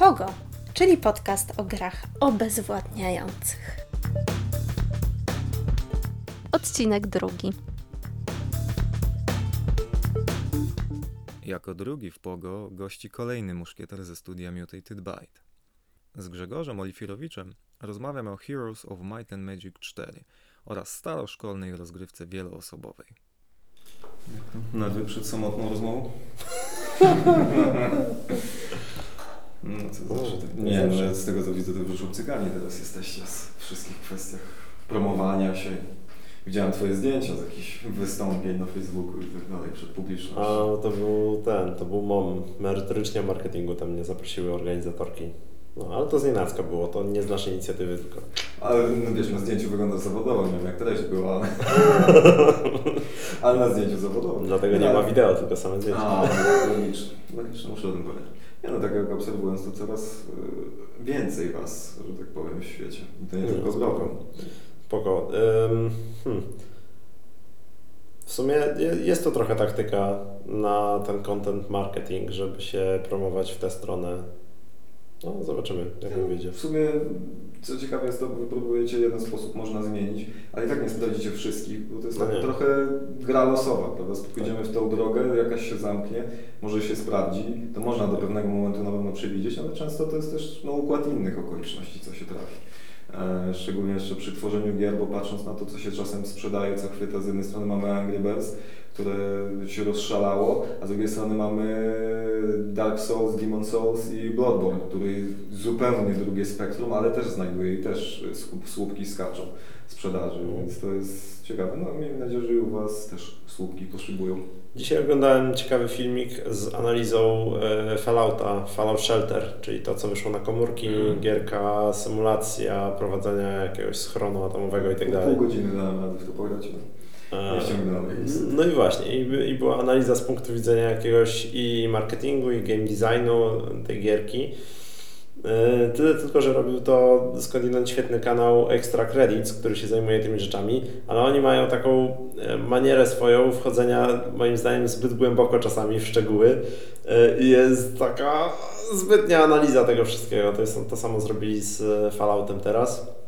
Pogo, czyli podcast o grach obezwładniających. Odcinek drugi. Jako drugi w Pogo gości kolejny muszkieter ze studia Mutated Byte. Z Grzegorzem Olifirowiczem rozmawiam o Heroes of Might and Magic 4 oraz staroszkolnej rozgrywce wieloosobowej. Nerwy przed samotną rozmową? No, zawsze tak. Nie, no, z tego co widzę, to już obcykani teraz jesteście z wszystkich kwestiach promowania się. Widziałem twoje zdjęcia z jakichś wystąpień na Facebooku i tak dalej przed A publicznością. to był ten, to był MOM, merytorycznie marketingu, tam mnie zaprosiły organizatorki. No, ale to z nienacka było, to nie z naszej inicjatywy tylko. Ale no wiesz, na zdjęciu wygląda zawodowo, nie wiem jak treść była, ale... ale na zdjęciu zawodowo. Dlatego nie ma wideo, tylko same zdjęcia. A, no, logiczne, logiczne, muszę o tym powiedzieć. Nie no, tak jak obserwując to coraz y, więcej was, że tak powiem, w świecie. I to nie Mm, tylko z boku. Spoko. Hmm. W sumie je- jest to trochę taktyka na ten content marketing, żeby się promować w tę stronę. No, zobaczymy, jak to wyjdzie. W sumie, co ciekawe jest to, wy próbujecie jeden sposób można zmienić, ale i tak nie sprawdzicie wszystkich, bo to jest No tak trochę gra losowa, prawda? Pójdziemy w tą drogę, jakaś się zamknie, może się sprawdzi, to można do pewnego momentu na pewno przewidzieć, ale często to jest też no, układ innych okoliczności, co się trafi. E, szczególnie jeszcze przy tworzeniu gier, bo patrząc na to, co się czasem sprzedaje, co chwyta, z jednej strony mamy Angry Birds, które się rozszalało, a z drugiej strony mamy Dark Souls, Demon Souls i Bloodborne, który zupełnie drugie spektrum, ale też znajduje i też słup, słupki skaczą sprzedaży, więc to jest ciekawe. No miejmy nadzieję, że u Was też słupki poszybują. Dzisiaj oglądałem ciekawy filmik z analizą e, Fallouta, Fallout Shelter, czyli to, co wyszło na komórki, Mhm. gierka, symulacja prowadzenia jakiegoś schronu atomowego i tak Pół godziny dałem radę w to pograć. No. E, Nie. No i właśnie, i, i była analiza z punktu widzenia jakiegoś i marketingu, i game designu tej gierki. E, Tyle tylko, że robił to skądinąd świetny kanał Extra Credits, który się zajmuje tymi rzeczami, ale oni mają taką e, manierę swoją wchodzenia, moim zdaniem, zbyt głęboko czasami w szczegóły. I jest taka zbytnia analiza tego wszystkiego. To, jest, to samo zrobili z Falloutem teraz.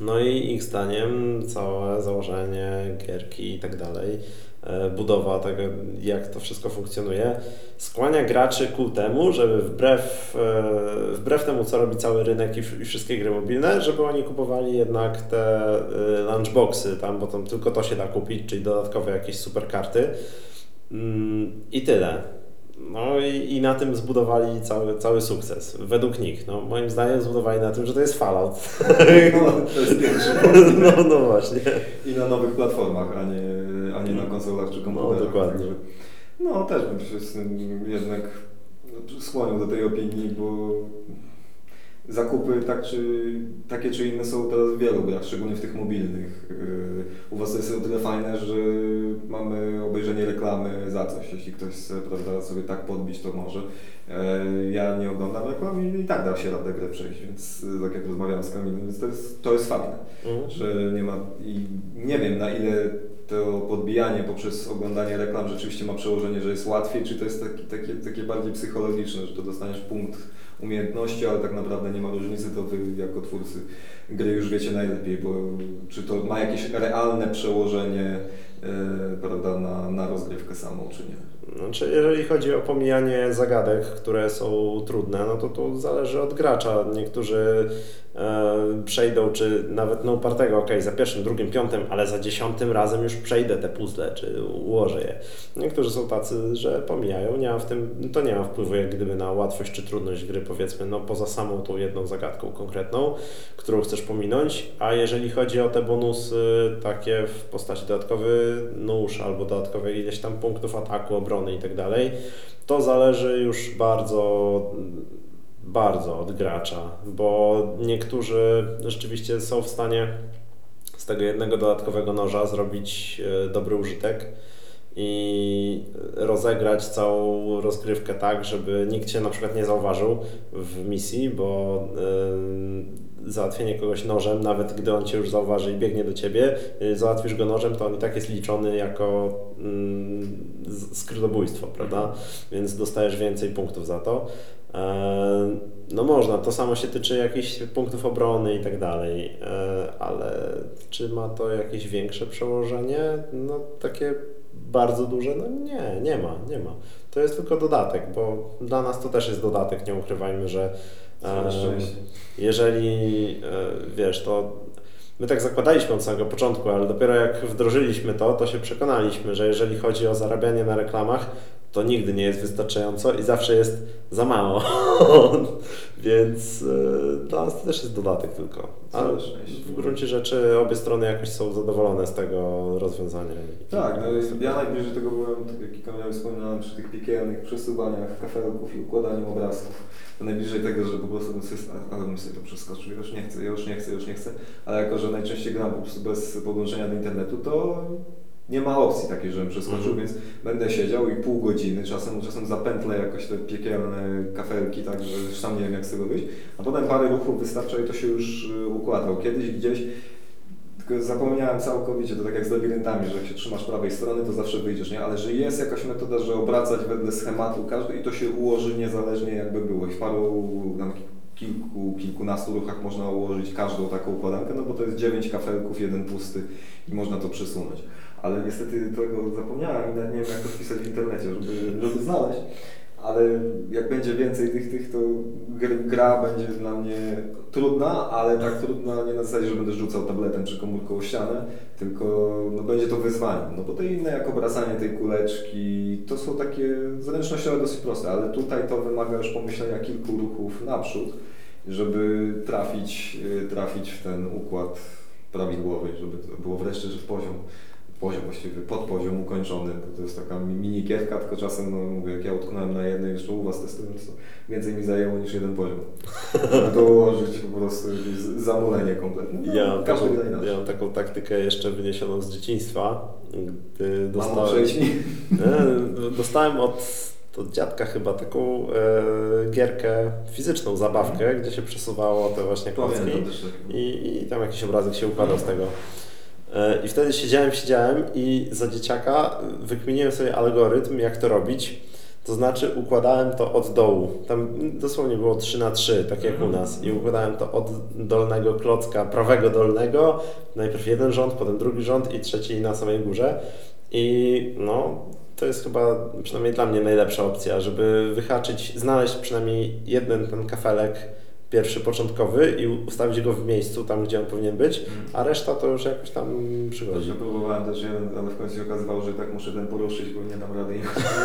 No i ich zdaniem całe założenie gierki i tak dalej, e, budowa tego, jak to wszystko funkcjonuje, skłania graczy ku temu, żeby wbrew, e, wbrew temu, co robi cały rynek i, wszystkie gry mobilne, żeby oni kupowali jednak te e, lunchboxy tam, bo tam tylko to się da kupić, czyli dodatkowe jakieś super karty. Mm, I tyle. No i, i na tym zbudowali cały, cały sukces. Według nich. No, moim zdaniem zbudowali na tym, że to jest Fallout. No, to jest pierwszy No, no właśnie. I na nowych platformach, a nie, a nie na konsolach czy komputerach. No, dokładnie. Także, no też bym się z tym jednak skłonił do tej opinii, bo zakupy tak czy, takie czy inne są teraz w wielu grach, szczególnie w tych mobilnych. Yy, U Was jest o tyle fajne, że mamy obejrzenie reklamy za coś. Jeśli ktoś chce prawda, sobie tak podbić, to może. Yy, Ja nie oglądam reklam i i tak da się radę grę przejść, więc yy, tak jak rozmawiałem z Kamilem, więc to jest, to jest fajne Mhm. że nie ma i nie wiem na ile to podbijanie poprzez oglądanie reklam rzeczywiście ma przełożenie, że jest łatwiej, czy to jest taki, takie, takie bardziej psychologiczne, że to dostaniesz punkt umiejętności, ale tak naprawdę nie ma różnicy, to wy jako twórcy gry już wiecie najlepiej, bo czy to ma jakieś realne przełożenie e, prawda, na, na rozgrywkę samą, czy nie. Znaczy, jeżeli chodzi o pomijanie zagadek, które są trudne, no to to zależy od gracza. Niektórzy e, przejdą, czy nawet no upartego, ok, za pierwszym, drugim, piątym, ale za dziesiątym razem już przejdę te puzzle, czy ułożę je. Niektórzy są tacy, że pomijają, nie ma w tym, to nie ma wpływu jak gdyby na łatwość czy trudność gry, powiedzmy, no poza samą tą jedną zagadką konkretną, którą chcesz pominąć, a jeżeli chodzi o te bonusy takie w postaci dodatkowy nóż albo dodatkowe ileś tam punktów ataku, obrony i tak dalej, to zależy już bardzo bardzo od gracza, bo niektórzy rzeczywiście są w stanie z tego jednego dodatkowego noża zrobić e, dobry użytek i rozegrać całą rozgrywkę tak, żeby nikt się na przykład nie zauważył w misji, bo załatwienie kogoś nożem, nawet gdy on cię już zauważy i biegnie do ciebie, y, załatwisz go nożem, to on i tak jest liczony jako mm, skrytobójstwo, prawda? Więc dostajesz więcej punktów za to. E, no można, to samo się tyczy jakichś punktów obrony i tak dalej, e, ale czy ma to jakieś większe przełożenie? No takie bardzo duże? No nie, nie ma, nie ma. To jest tylko dodatek, bo dla nas to też jest dodatek, nie ukrywajmy, że szczęście. jeżeli e, wiesz, to my tak zakładaliśmy od samego początku, ale dopiero jak wdrożyliśmy to, to się przekonaliśmy, że jeżeli chodzi o zarabianie na reklamach, to nigdy nie jest wystarczająco i zawsze jest za mało. Więc e, dla nas to też jest dodatek tylko. Ale w gruncie rzeczy obie strony jakoś są zadowolone z tego rozwiązania. Tak, no ja najbliżej tego byłem, tak jak razy wspominałem, przy tych piekielnych przesuwaniach kafelków i układaniu obrazków. To najbliżej tego, że po prostu ten system, ale bym sobie to przeskoczył, już nie chcę, już nie chcę, już nie chcę, ale jako, że najczęściej gram po prostu bez podłączenia do internetu, to nie ma opcji takiej, żebym przeskoczył, Mhm. więc będę siedział i pół godziny, czasem, czasem zapętlę jakoś te piekielne kafelki, tak, że już sam nie wiem jak z tego wyjść, a potem parę ruchów wystarcza i to się już y, układał. Kiedyś gdzieś tylko zapomniałem całkowicie, to tak jak z labiryntami, że jak się trzymasz prawej strony, to zawsze wyjdziesz, nie? Ale że jest jakaś metoda, że obracać wedle schematu każdy i to się ułoży niezależnie jakby było. I w paru tam kilku, kilkunastu ruchach można ułożyć każdą taką układankę, no bo to jest dziewięć kafelków, jeden pusty i można to przesunąć. Ale niestety tego zapomniałem i nawet nie wiem jak to wpisać w internecie, żeby, żeby znaleźć. Ale jak będzie więcej tych, tych to gr- gra będzie dla mnie trudna, ale tak trudna nie na zasadzie, że będę rzucał tabletem czy komórką o ścianę, tylko no, będzie to wyzwaniem. No bo te inne jak obracanie tej kuleczki, to są takie zręcznościowe dosyć proste, ale tutaj to wymaga już pomyślenia kilku ruchów naprzód, żeby trafić, y, trafić w ten układ prawidłowy, żeby było wreszcie poziom poziom właściwie, podpoziom ukończony, bo to jest taka mi- mini gierka, tylko czasem, no mówię, jak ja utknąłem na jednej, jeszcze u Was testując, to więcej mi zajęło niż jeden poziom. To ułożyć po prostu zamulenie kompletne. No, Ja mam, taką, ja mam taką taktykę jeszcze wyniesioną z dzieciństwa, gdy dostałem, mi. Nie, dostałem od, od dziadka chyba taką e, gierkę fizyczną, zabawkę, gdzie się przesuwało te właśnie klocki i, i tam jakiś obrazek się układał z tego. E, I wtedy siedziałem, siedziałem i za dzieciaka wykminiłem sobie algorytm, jak to robić. To znaczy układałem to od dołu. Tam dosłownie było 3 na 3 tak jak u nas. I układałem to od dolnego klocka, prawego dolnego. Najpierw jeden rząd, potem drugi rząd i trzeci na samej górze. I no, to jest chyba przynajmniej dla mnie najlepsza opcja, żeby wyhaczyć, znaleźć przynajmniej jeden ten kafelek pierwszy początkowy i ustawić go w miejscu, tam gdzie on powinien być, a reszta to już jakoś tam przychodzi. Ja próbowałem też jeden, ale w końcu się okazywało, że tak muszę ten poruszyć, bo nie dam rady.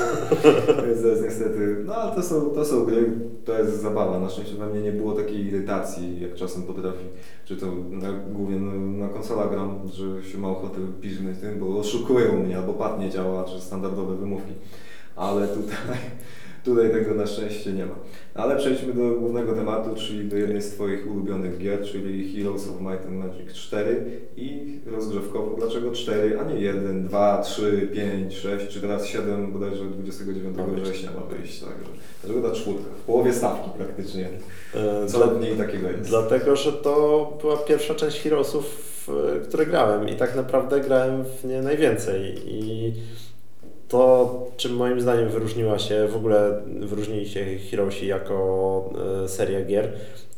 Więc to jest niestety, no ale to są, to są gry, to jest zabawa. Na szczęście we mnie nie było takiej irytacji, jak czasem potrafi. Czy to na, głównie na, na konsolach gram, że się ma ochotę piżnąć tym, bo oszukują mnie, albo pad nie działa, czy standardowe wymówki. Ale tutaj, tutaj tego na szczęście nie ma. Ale przejdźmy do głównego tematu, czyli do jednej z Twoich ulubionych gier, czyli Heroes of Might and Magic 4 i rozgrzewkowo. Dlaczego 4, a nie 1, 2, 3, 5, 6, czy teraz 7, bodajże 29 Ma być. września ma wyjść. Także. Dlaczego ta czwórka? W połowie stawki praktycznie. E, Co dla- w niej takiego jest? Dlatego, że to była pierwsza część Heroesów, w które grałem i tak naprawdę grałem w nie najwięcej. I to, czym moim zdaniem wyróżniła się, w ogóle wyróżnili się Heroesi jako e, seria gier,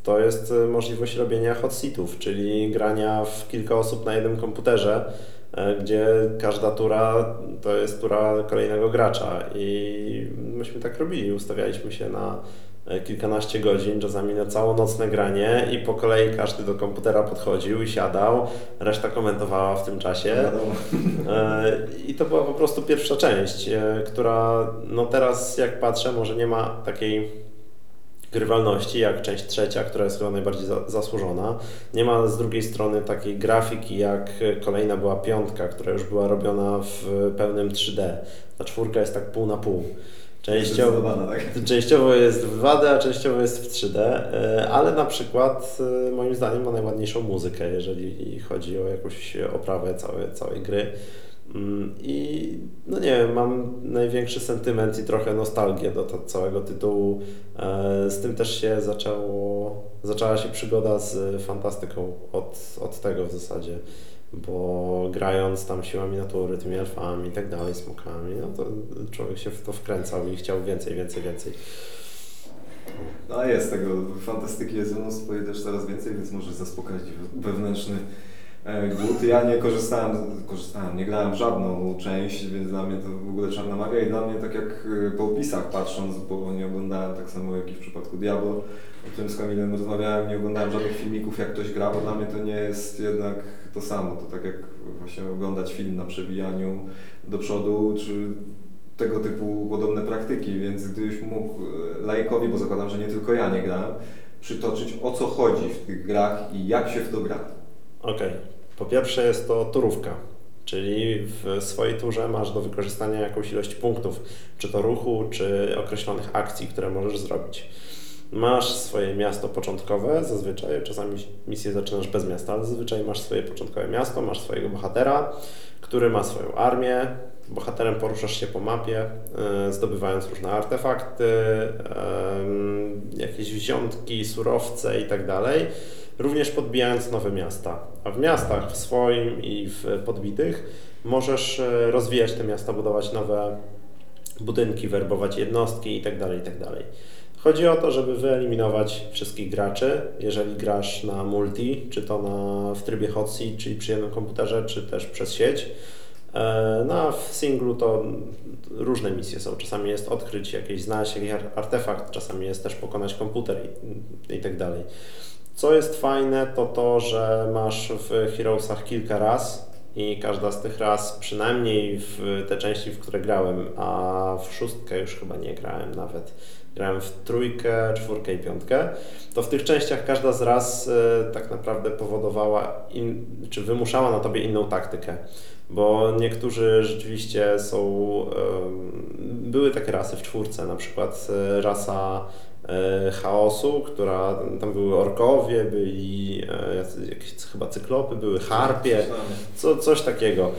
to jest e, możliwość robienia hot seatów, czyli grania w kilka osób na jednym komputerze, e, gdzie każda tura to jest tura kolejnego gracza. I myśmy tak robili, ustawialiśmy się na kilkanaście godzin, czasami na całonocne granie i po kolei każdy do komputera podchodził i siadał, reszta komentowała w tym czasie. Wiadomo. E, I to była po prostu pierwsza część, e, która no teraz jak patrzę, może nie ma takiej grywalności jak część trzecia, która jest chyba najbardziej za, zasłużona. Nie ma z drugiej strony takiej grafiki jak kolejna była piątka, która już była robiona w pełnym 3D. Ta czwórka jest tak pół na pół. Częściowo, tak. Częściowo jest w 2D, a częściowo jest w 3D, e, ale na przykład e, moim zdaniem ma najładniejszą muzykę, jeżeli chodzi o jakąś oprawę całej, całej gry. Mm, I no nie wiem, mam największy sentyment i trochę nostalgię do to, całego tytułu. E, Z tym też się zaczęło, zaczęła się przygoda z fantastyką od, od tego w zasadzie, bo grając tam siłami natury, tymi elfami i tak dalej, smokami, no to człowiek się w to wkręcał i chciał więcej, więcej, więcej. No jest tego, fantastyki jest mnóstwo i też coraz więcej, więc może zaspokoić wewnętrzny głód. Ja nie korzystałem, korzystałem, nie grałem żadną część, więc dla mnie to w ogóle czarna magia i dla mnie tak jak e, po opisach patrząc, bo nie oglądałem tak samo jak i w przypadku Diablo, o którym z Kamilem rozmawiałem, nie oglądałem żadnych filmików jak ktoś gra, bo dla mnie to nie jest jednak to samo. To tak jak właśnie oglądać film na przebijaniu do przodu, czy tego typu podobne praktyki, więc gdybyś mógł e, laikowi, bo zakładam, że nie tylko ja nie grałem, przytoczyć o co chodzi w tych grach i jak się w to gra. Okej. Okay. Po pierwsze jest to turówka, czyli w swojej turze masz do wykorzystania jakąś ilość punktów, czy to ruchu, czy określonych akcji, które możesz zrobić. Masz swoje miasto początkowe, zazwyczaj, czasami misję zaczynasz bez miasta, ale zazwyczaj masz swoje początkowe miasto, masz swojego bohatera, który ma swoją armię, bohaterem poruszasz się po mapie, e, zdobywając różne artefakty, jakieś wziątki, surowce itd. Również podbijając nowe miasta. A w miastach, w swoim i w podbitych, możesz e, rozwijać te miasta, budować nowe budynki, werbować jednostki itd. Tak itd. Tak Chodzi o to, żeby wyeliminować wszystkich graczy, jeżeli grasz na multi, czy to na, w trybie hot seat, czyli przy jednym komputerze, czy też przez sieć no w singlu to różne misje są. Czasami jest odkryć jakieś, znaleźć jakiś artefakt, czasami jest też pokonać komputer i, i tak dalej. Co jest fajne, to to, że masz w Heroesach kilka raz i każda z tych raz, przynajmniej w te części, w które grałem, a w szóstkę już chyba nie grałem nawet, grałem w trójkę, czwórkę i piątkę, to w tych częściach każda z raz e, tak naprawdę powodowała, in, czy wymuszała na tobie inną taktykę bo niektórzy rzeczywiście są, były takie rasy w czwórce, na przykład e, rasa chaosu, która, tam były orkowie, byli e, jakieś chyba cyklopy, były harpie, co, coś takiego.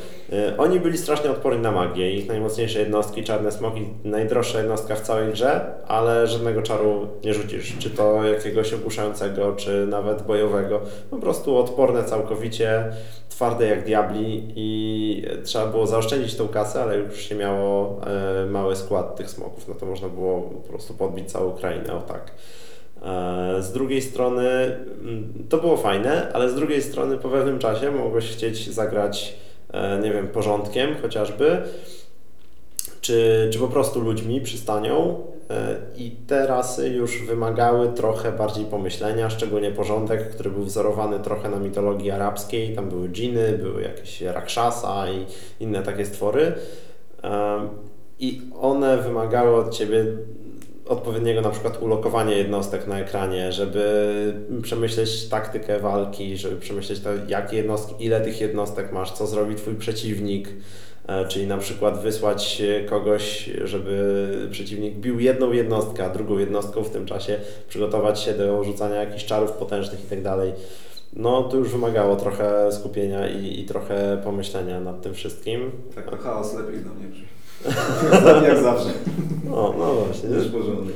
Oni byli strasznie odporni na magię, ich najmocniejsze jednostki, czarne smoki, najdroższa jednostka w całej grze, ale żadnego czaru nie rzucisz, czy to jakiegoś ogłuszającego, czy nawet bojowego, po prostu odporne całkowicie, twarde jak diabli i trzeba było zaoszczędzić tą kasę, ale już się miało e, mały skład tych smoków, no to można było po prostu podbić całą Ukrainę, o tak. E, z drugiej strony mm, to było fajne, ale z drugiej strony po pewnym czasie mogłeś chcieć zagrać, e, nie wiem, porządkiem chociażby, czy, czy po prostu ludźmi, przystanią. E, I te rasy już wymagały trochę bardziej pomyślenia, szczególnie porządek, który był wzorowany trochę na mitologii arabskiej. Tam były dżiny, były jakieś rakshasa i inne takie stwory. I one wymagały od ciebie odpowiedniego na przykład ulokowania jednostek na ekranie, żeby przemyśleć taktykę walki, żeby przemyśleć to, jakie jednostki, ile tych jednostek masz, co zrobi twój przeciwnik, E, czyli na przykład wysłać kogoś, żeby przeciwnik bił jedną jednostkę, a drugą jednostką w tym czasie przygotować się do rzucania jakichś czarów potężnych i tak dalej. No to już wymagało trochę skupienia i, i trochę pomyślenia nad tym wszystkim. Tak, to chaos lepiej do mnie przyjdzie. Jak zawsze. No, no właśnie. Też porządek.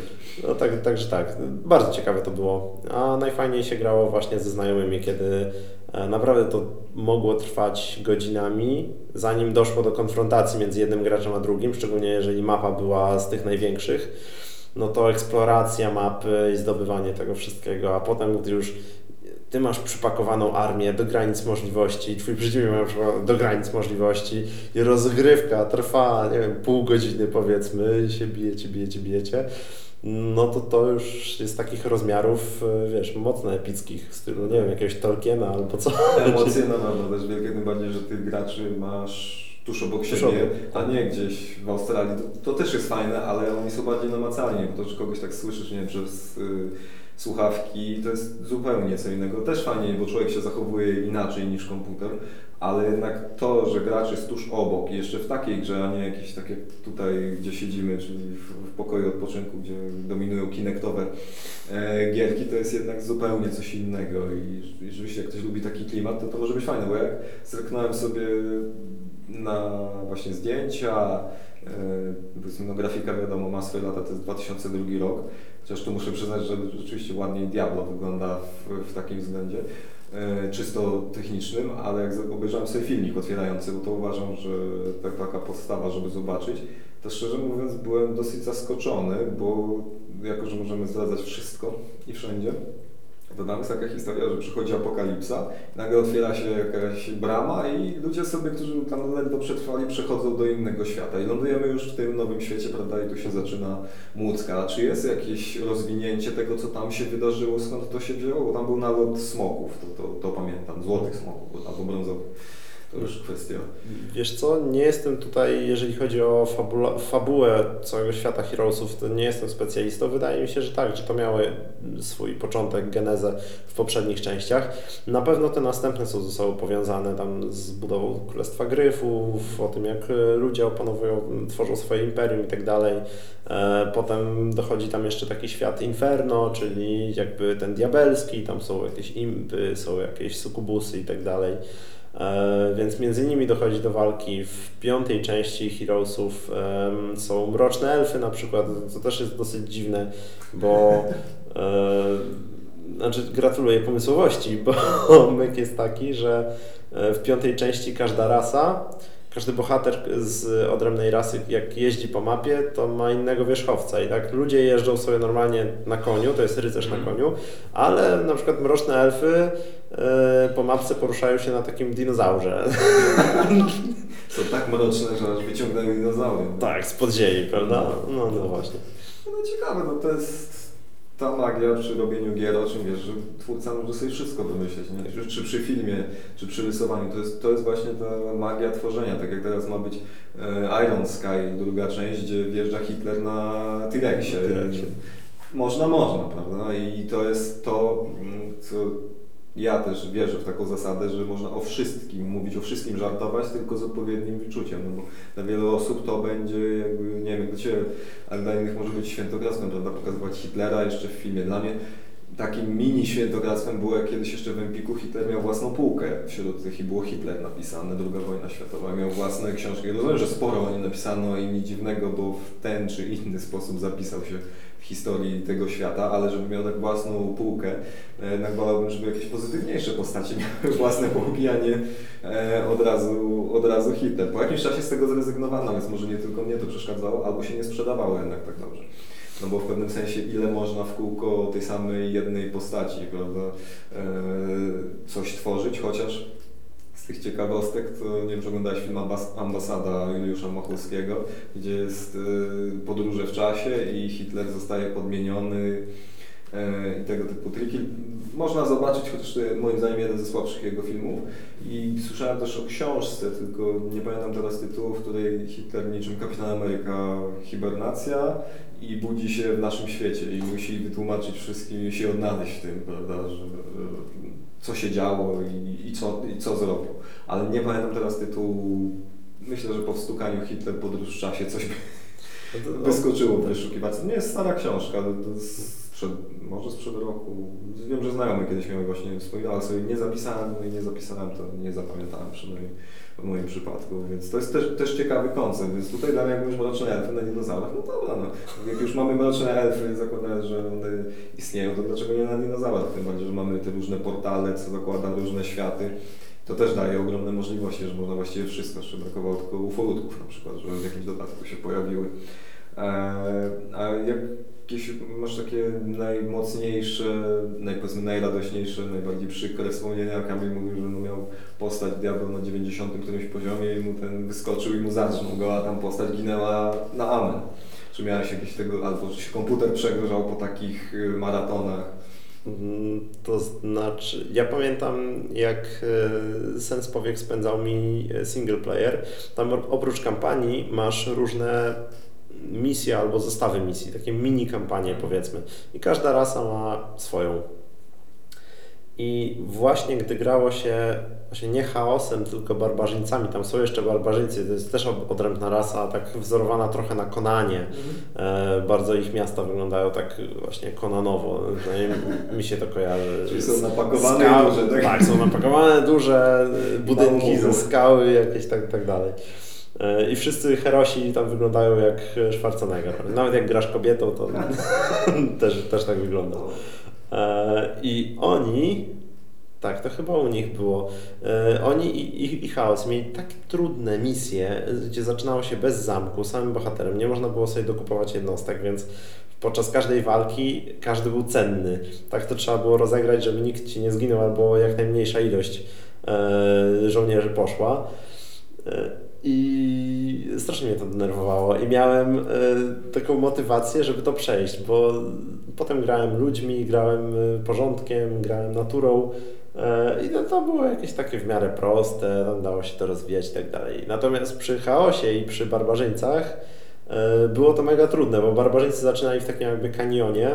No tak, także tak, bardzo ciekawe to było. A najfajniej się grało właśnie ze znajomymi, kiedy e, naprawdę to mogło trwać godzinami, zanim doszło do konfrontacji między jednym graczem a drugim, szczególnie jeżeli mapa była z tych największych. No to eksploracja mapy i zdobywanie tego wszystkiego, a potem, gdy już ty masz przypakowaną armię do granic możliwości, twój przeciwnik ma do granic możliwości i rozgrywka trwa, nie wiem, pół godziny powiedzmy, się bijecie, bijecie, bijecie no to to już jest takich rozmiarów, e, wiesz, mocno epickich, w stylu, nie wiem, jakiegoś Tolkiena albo co. Emocje na pewno też wielkie, tym bardziej, że tych graczy masz tuż obok siebie, obok. a nie gdzieś w Australii. To, to, też jest fajne, ale oni są bardziej namacalni, bo to, że kogoś tak słyszysz, nie przez y, słuchawki, to jest zupełnie co innego. Też fajnie, bo człowiek się zachowuje inaczej niż komputer, ale jednak to, że gracz jest tuż obok jeszcze w takiej grze, a nie jakieś takie tutaj, gdzie siedzimy, czyli w, w pokoju odpoczynku, gdzie dominują kinektowe e, gierki, to jest jednak zupełnie coś innego i, i rzeczywiście jak ktoś lubi taki klimat, to to może być fajne, bo jak zerknąłem sobie na właśnie zdjęcia, Powiedzmy, no grafika wiadomo ma swoje lata, to jest 2002 rok, chociaż tu muszę przyznać, że rzeczywiście ładniej Diablo wygląda w, w takim względzie czysto technicznym, ale jak obejrzałem sobie filmik otwierający, bo to uważam, że tak, taka podstawa, żeby zobaczyć, to szczerze mówiąc byłem dosyć zaskoczony, bo jako, że możemy zdradzać wszystko i wszędzie, to tam jest taka historia, że przychodzi apokalipsa, nagle otwiera się jakaś brama i ludzie sobie, którzy tam ledwo przetrwali, przechodzą do innego świata i lądujemy już w tym nowym świecie, prawda, i tu się zaczyna młódzka. Czy jest jakieś rozwinięcie tego, co tam się wydarzyło, skąd to się wzięło? Bo tam był nalot smoków, to, to, to pamiętam, złotych smoków, albo brązowych. To już kwestia. Wiesz co, nie jestem tutaj, jeżeli chodzi o fabula, fabułę całego świata Heroesów, to nie jestem specjalistą. Wydaje mi się, że tak, że to miało swój początek, genezę w poprzednich częściach. Na pewno te następne są ze sobą powiązane tam z budową Królestwa Gryfów, o tym jak ludzie opanowują, tworzą swoje imperium i tak dalej. E, potem dochodzi tam jeszcze taki świat Inferno, czyli jakby ten diabelski, tam są jakieś impy, są jakieś sukubusy i tak dalej. E, więc między nimi dochodzi do walki. W piątej części Heroesów są mroczne elfy na przykład, co też jest dosyć dziwne, bo e, znaczy gratuluję pomysłowości, bo myk jest taki, że e, w piątej części każda rasa każdy bohater z odrębnej rasy, jak jeździ po mapie, to ma innego wierzchowca. I tak ludzie jeżdżą sobie normalnie na koniu, to jest rycerz na mhm. koniu, ale na przykład mroczne elfy yy, po mapce poruszają się na takim dinozaurze. Są tak mroczne, że aż wyciągnęły dinozaury. Tak, z podziemi, prawda? No, no właśnie. No ciekawe, no to jest ta magia przy robieniu gier, o czym wiesz, że twórca może sobie wszystko wymyśleć, nie? Czy, przy filmie, czy przy rysowaniu, to jest, to jest właśnie ta magia tworzenia, tak jak teraz ma być e, Iron Sky, druga część, gdzie wjeżdża Hitler na T-Rexie. Można, można, prawda? I to jest to, co ja też wierzę w taką zasadę, że można o wszystkim mówić, o wszystkim żartować, tylko z odpowiednim wyczuciem, no bo dla wielu osób to będzie jakby, nie wiem jak dla Ciebie, ale dla innych może być świętokradztwem, prawda, pokazywać Hitlera jeszcze w filmie. Dla mnie takim mini świętokradztwem było, jak kiedyś jeszcze w Empiku Hitler miał własną półkę wśród tych i było Hitler napisane, druga wojna światowa, miał własne książki. Rozumiem, że sporo o nim napisano i nic dziwnego, bo w ten czy inny sposób zapisał się historii tego świata, ale żeby miał tak własną półkę, jednak wolałbym, żeby jakieś pozytywniejsze postacie miały własne półki, a nie e, od razu, od razu Hitler. Po jakimś czasie z tego zrezygnowano, więc może nie tylko mnie to przeszkadzało, albo się nie sprzedawało jednak tak dobrze. No bo w pewnym sensie ile można w kółko tej samej jednej postaci, prawda, e, coś tworzyć, chociaż z tych ciekawostek, to nie wiem, czy oglądałeś film Ambasada Juliusza Machulskiego, gdzie jest y, podróże w czasie i Hitler zostaje podmieniony i tego typu triki. Można zobaczyć, chociaż to moim zdaniem jeden ze słabszych jego filmów. I słyszałem też o książce, tylko nie pamiętam teraz tytułu, w której Hitler niczym Kapitan Ameryka hibernacja i budzi się w naszym świecie i musi wytłumaczyć wszystkim, się odnaleźć w tym, prawda, że, co się działo i, i, co, i co zrobił. Ale nie pamiętam teraz tytułu. Myślę, że po wstukaniu Hitler podróż w czasie coś by no wyskoczyło w wyszukiwarce. Nie jest stara książka, sprzed, może sprzed roku. Wiem, że znajomy kiedyś miał właśnie wspominał, ale sobie nie zapisałem, no i nie zapisałem, to nie zapamiętałem przynajmniej w moim przypadku, więc to jest też, też ciekawy koncept, więc tutaj dla mnie jak mówisz mroczne elfy na dinozaurach, no dobra, no. Jak już mamy mroczne elfy, zakładając, że one istnieją, to dlaczego nie na dinozaurach, tym bardziej, że mamy te różne portale, co zakłada różne światy, to też daje ogromne możliwości, że można właściwie wszystko, jeszcze brakowało tylko ufolutków na przykład, żeby w jakimś dodatku się pojawiły. Eee, a jak jakieś masz takie najmocniejsze, naj, powiedzmy najradośniejsze, najbardziej przykre wspomnienia? Kamil mówił, że no miał postać diabeł na 90 którymś poziomie i mu ten wyskoczył i mu zaczną go, a tam postać ginęła na amen. Czy miałeś jakieś tego, albo czy się komputer przegrzał po takich y, maratonach? Mm, to znaczy, ja pamiętam jak y, Sens Powiek spędzał mi y, single player. Tam oprócz kampanii masz różne misje albo zestawy misji, takie mini kampanie powiedzmy. I każda rasa ma swoją. I właśnie gdy grało się właśnie nie chaosem, tylko barbarzyńcami, tam są jeszcze barbarzyńcy, to jest też odrębna rasa, tak wzorowana trochę na Konanie. Mhm. E, bardzo ich miasta wyglądają tak właśnie konanowo, mi się to kojarzy. Czyli są napakowane skały, duże, tak? Tak, są napakowane duże budynki ze skały, jakieś tak, tak dalej. E, I wszyscy herosi tam wyglądają jak Schwarzenegger. Nawet jak grasz kobietą, to też, też tak wygląda. E, I oni, tak, to chyba u nich było, e, oni i, i, i Chaos mieli tak trudne misje, gdzie zaczynało się bez zamku, samym bohaterem. Nie można było sobie dokupować jednostek, więc podczas każdej walki każdy był cenny. Tak to trzeba było rozegrać, żeby nikt ci nie zginął albo jak najmniejsza ilość żołnierzy poszła. I strasznie mnie to denerwowało i miałem y, taką motywację, żeby to przejść, bo potem grałem ludźmi, grałem e, porządkiem, grałem naturą y, i no, to było jakieś takie w miarę proste, dało się to rozwijać i tak dalej. Natomiast przy chaosie i przy barbarzyńcach było to mega trudne, bo barbarzyńcy zaczynali w takim jakby kanionie,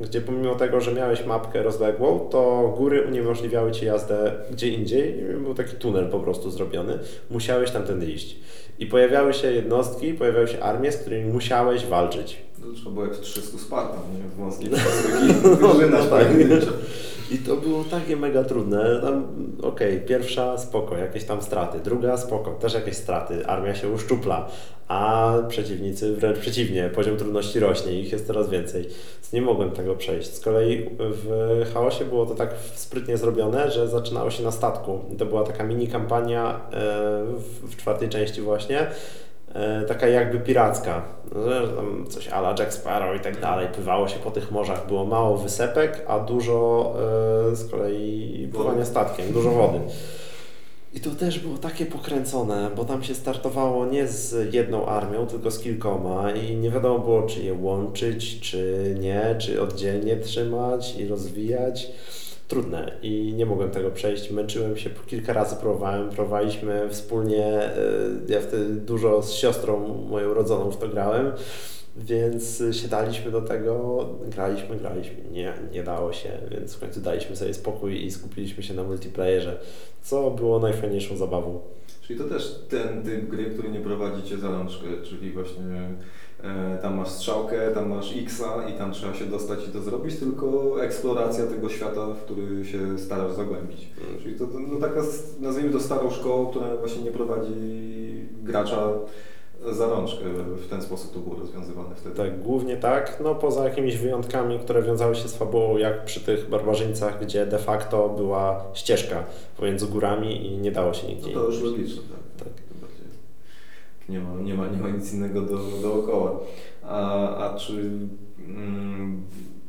gdzie pomimo tego, że miałeś mapkę rozległą, to góry uniemożliwiały Ci jazdę gdzie indziej. Był taki tunel po prostu zrobiony. Musiałeś tamtędy iść. I pojawiały się jednostki, pojawiały się armie, z którymi musiałeś walczyć. To trzeba było jak w 300 Spartan, nie? W wąskiej drużyna no, tak. I to było takie mega trudne. Okej, okay, pierwsza spoko, jakieś tam straty, druga spoko, też jakieś straty, armia się uszczupla, a przeciwnicy wręcz przeciwnie, poziom trudności rośnie, ich jest coraz więcej. Więc nie mogłem tego przejść. Z kolei w chaosie było to tak sprytnie zrobione, że zaczynało się na statku. To była taka mini kampania e, w czwartej części właśnie, taka jakby piracka, że tam coś ala Jack Sparrow i tak dalej, pływało się po tych morzach, było mało wysepek, a dużo e, z kolei pływania statkiem, dużo wody. I to też było takie pokręcone, bo tam się startowało nie z jedną armią, tylko z kilkoma i nie wiadomo było, czy je łączyć, czy nie, czy oddzielnie trzymać i rozwijać. Trudne i nie mogłem tego przejść. Męczyłem się, kilka razy próbowałem, próbowaliśmy wspólnie, e, ja wtedy dużo z siostrą moją rodzoną w to grałem więc siadaliśmy do tego, graliśmy, graliśmy. Nie, nie dało się, więc w końcu daliśmy sobie spokój i skupiliśmy się na multiplayerze, co było najfajniejszą zabawą. Czyli to też ten typ gry, który nie prowadzi cię za rączkę, czyli właśnie tam masz strzałkę, tam masz X-a i tam trzeba się dostać i to zrobić, tylko eksploracja tego świata, w który się starasz zagłębić. Mm. Czyli to no, taka, nazwijmy to starą szkołą, która właśnie nie prowadzi gracza za rączkę w ten sposób to było rozwiązywane wtedy. Tak, głównie tak, no poza jakimiś wyjątkami, które wiązały się z fabułą, jak przy tych barbarzyńcach, gdzie de facto była ścieżka pomiędzy górami i nie dało się nigdzie no to już logiczne, tak. Nie ma, nie, ma, nie ma nic innego do, dookoła. A, a czy mm,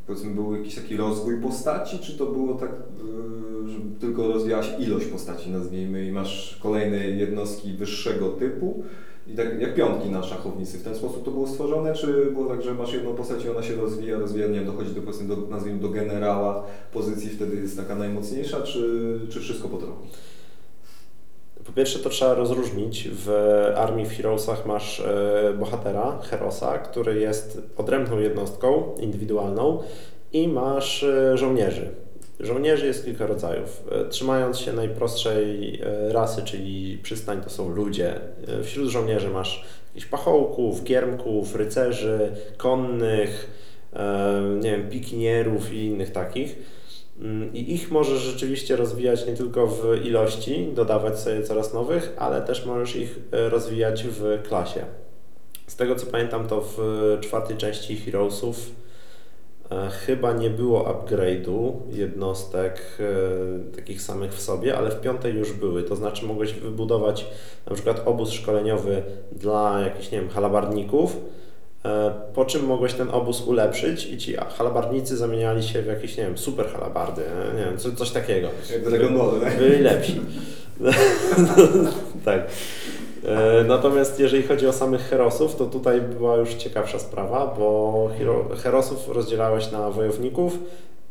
powiedzmy był jakiś taki rozwój postaci, czy to było tak, y, że tylko rozwijała się ilość postaci, nazwijmy, i masz kolejne jednostki wyższego typu, i tak jak piątki na szachownicy, w ten sposób to było stworzone, czy było tak, że masz jedną postać i ona się rozwija, rozwija, nie wiem, dochodzi do, do, nazwijmy, do generała, pozycji wtedy jest taka najmocniejsza, czy, czy wszystko po trochu? Po pierwsze to trzeba rozróżnić. W armii w Heroesach masz e, bohatera, Herosa, który jest odrębną jednostką indywidualną i masz e, żołnierzy. Żołnierzy jest kilka rodzajów. E, trzymając się najprostszej rasy, czyli przystań, to są ludzie. Wśród żołnierzy masz jakichś pachołków, giermków, rycerzy, konnych, nie wiem, pikinierów i innych takich. Mm, I ich możesz rzeczywiście rozwijać nie tylko w ilości, dodawać sobie coraz nowych, ale też możesz ich rozwijać w klasie. Z tego co pamiętam, to w czwartej części Heroesów E, chyba nie było upgrade'u jednostek e, takich samych w sobie, ale w piątej już były. To znaczy mogłeś wybudować na przykład obóz szkoleniowy dla jakichś, nie wiem, e, po czym mogłeś ten obóz ulepszyć i ci halabardnicy zamieniali się w jakieś, nie wiem, super halabardy, nie wiem, coś, coś takiego. Jak Dragon Ball, Byli lepsi. tak. E, natomiast jeżeli chodzi o samych herosów, to tutaj była już ciekawsza sprawa, bo hero, herosów rozdzielałeś na wojowników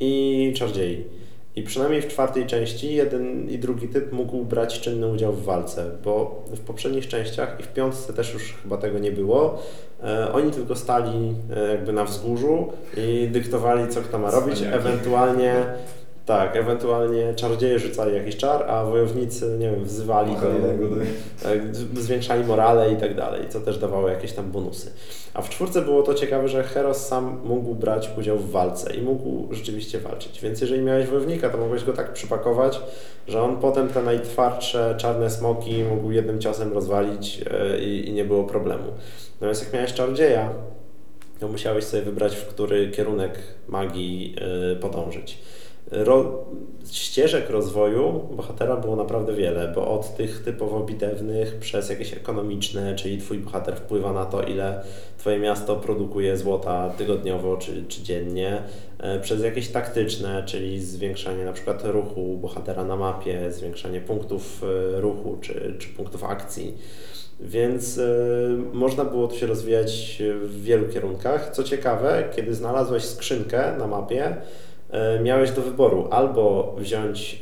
i czardziei. I przynajmniej w czwartej części jeden i drugi typ mógł brać czynny udział w walce, bo w poprzednich częściach i w piątce też już chyba tego nie było. E, oni tylko stali e, jakby na wzgórzu i dyktowali, co kto ma robić, ewentualnie Tak, ewentualnie czarodzieje rzucali jakiś czar, a wojownicy, nie wiem, wzywali go, tak. tak, zwiększali morale i tak dalej, co też dawało jakieś tam bonusy. A w czwórce było to ciekawe, że Heros sam mógł brać udział w walce i mógł rzeczywiście walczyć. Więc jeżeli miałeś wojownika, to mogłeś go tak przypakować, że on potem te najtwardsze czarne smoki mógł jednym ciosem rozwalić e, i, i nie było problemu. Natomiast jak miałeś czarodzieja, to musiałeś sobie wybrać, w który kierunek magii e, podążyć. Ro, ścieżek rozwoju bohatera było naprawdę wiele, bo od tych typowo bitewnych przez jakieś ekonomiczne, czyli twój bohater wpływa na to, ile twoje miasto produkuje złota tygodniowo czy, czy dziennie, e, przez jakieś taktyczne, czyli zwiększanie na przykład ruchu bohatera na mapie, zwiększanie punktów e, ruchu czy, czy punktów akcji. Więc y, można było tu się rozwijać w wielu kierunkach. Co ciekawe, kiedy znalazłeś skrzynkę na mapie, miałeś do wyboru albo wziąć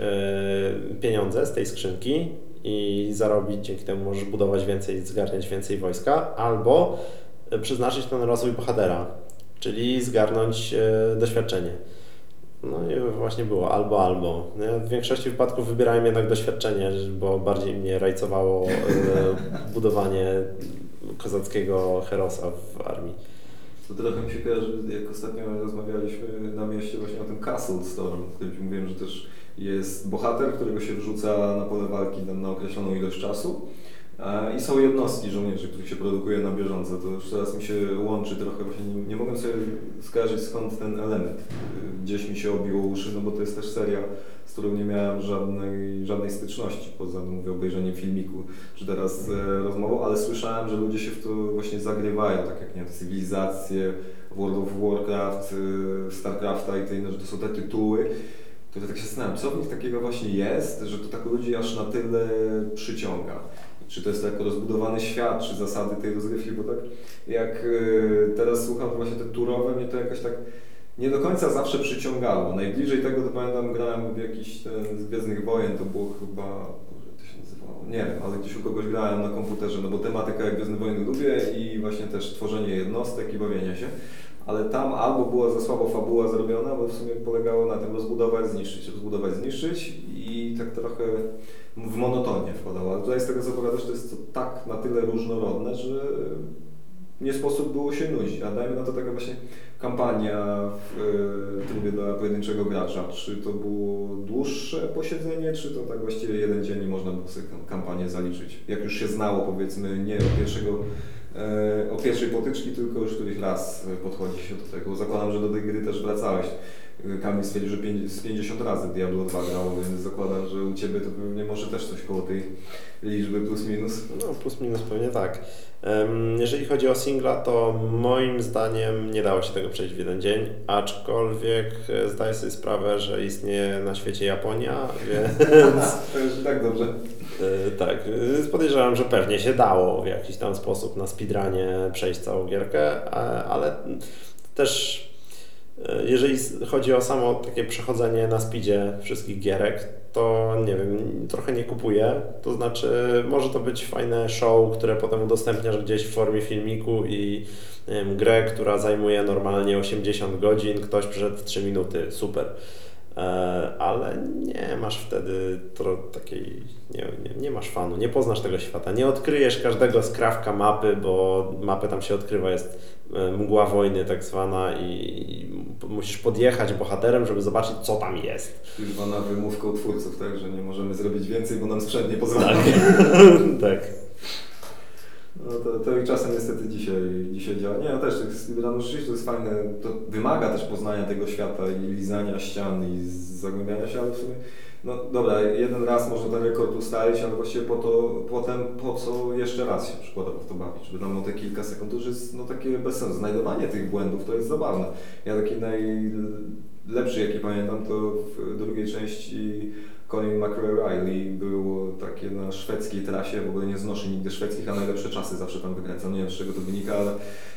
y, pieniądze z tej skrzynki i zarobić, dzięki temu możesz budować więcej, zgarniać więcej wojska, albo przeznaczyć to na rozwój bohatera, czyli zgarnąć doświadczenie. No i właśnie było albo, albo. Ja w większości wypadków wybierałem jednak doświadczenie, bo bardziej mnie rajcowało e, budowanie kozackiego herosa w armii. To trochę mi się kojarzy, jak ostatnio rozmawialiśmy na mieście właśnie o tym Castle Storm, w którym mówiłem, że też jest bohater, którego się wrzuca na pole walki na określoną ilość czasu i są jednostki żołnierzy, których się produkuje na bieżąco. To już teraz mi się łączy trochę, właśnie nie, nie mogłem sobie skojarzyć skąd ten element. Gdzieś mi się obiło uszy, no bo to jest też seria, z którą nie miałem żadnej, żadnej styczności, poza mówię, obejrzeniem filmiku, czy teraz e, rozmową, ale słyszałem, że ludzie się w to właśnie zagrywają, tak jak nie wiem, cywilizacje, World of Warcraft, e, Starcrafta i te inne, że to są te tytuły, to tak się zastanawiam, co w nich takiego właśnie jest, że to tak ludzi aż na tyle przyciąga czy to jest tak rozbudowany świat, czy zasady tej rozgrywki, bo tak jak y, teraz słucham, właśnie te turowe mnie to jakoś tak nie do końca zawsze przyciągało. Najbliżej tego to pamiętam grałem w jakiś ten z Gwiezdnych Wojen, to było chyba, jak to się nazywało, nie wiem, ale gdzieś u kogoś grałem na komputerze, no bo tematyka jak Gwiezdne Wojny lubię i właśnie też tworzenie jednostek i bawienie się. Ale tam albo była za słabo fabuła zrobiona, bo w sumie polegało na tym rozbudować, zniszczyć, rozbudować, zniszczyć i tak trochę w monotonię wkładał, ale tutaj z tego co powiadasz, to jest to tak na tyle różnorodne, że nie sposób było się nudzić, a dajmy na to taka właśnie kampania w e, trybie dla pojedynczego gracza. Czy to było dłuższe posiedzenie, czy to tak właściwie jeden dzień i można było sobie kampanię zaliczyć? Jak już się znało powiedzmy nie od pierwszego e, o pierwszej potyczki, tylko już któryś raz podchodzi się do tego. Zakładam, że do tej gry też wracałeś. Kamil stwierdził, że z 50 razy Diablo 2 grało, więc zakładam, że u Ciebie to pewnie może też coś koło tej liczby plus minus. No plus minus pewnie tak. Jeżeli chodzi o singla, to moim zdaniem nie dało się tego przejść w jeden dzień, aczkolwiek e, zdaję sobie sprawę, że istnieje na świecie Japonia, więc... to już tak dobrze. E, tak, podejrzewam, że pewnie się dało w jakiś tam sposób na speedrunie przejść całą gierkę, ale też jeżeli chodzi o samo takie przechodzenie na speedzie wszystkich gierek, to nie wiem, trochę nie kupuję. To znaczy, może to być fajne show, które potem udostępniasz gdzieś w formie filmiku i wiem, grę, która zajmuje normalnie 80 godzin, ktoś przyszedł w 3 minuty, super. E, ale nie masz wtedy takiej, nie, nie, nie, masz fanu, nie poznasz tego świata, nie odkryjesz każdego skrawka mapy, bo mapę tam się odkrywa, jest e, mgła wojny tak zwana i musisz podjechać bohaterem, żeby zobaczyć, co tam jest. Już zwana wymówką twórców, tak, że nie możemy zrobić więcej, bo nam sprzęt nie pozwala. Tak. tak. No to, to i czasem niestety dzisiaj, dzisiaj działa. Nie, no też speedrun rzeczywiście to jest fajne, to wymaga też poznania tego świata i lizania ścian i zagłębiania się, ale w sumie no dobra, jeden raz można ten rekord ustalić, ale właściwie po to, potem po co jeszcze raz się przykładowo w to bawić, żeby nam o te kilka sekund, to już jest no, takie bez sensu. Znajdowanie tych błędów to jest zabawne. Ja taki najlepszy, jaki pamiętam, to w drugiej części Colin McRae był takie na szwedzkiej trasie, w ogóle nie znoszę nigdy szwedzkich, a najlepsze czasy zawsze tam wykręcam, nie wiem z czego to wynika, ale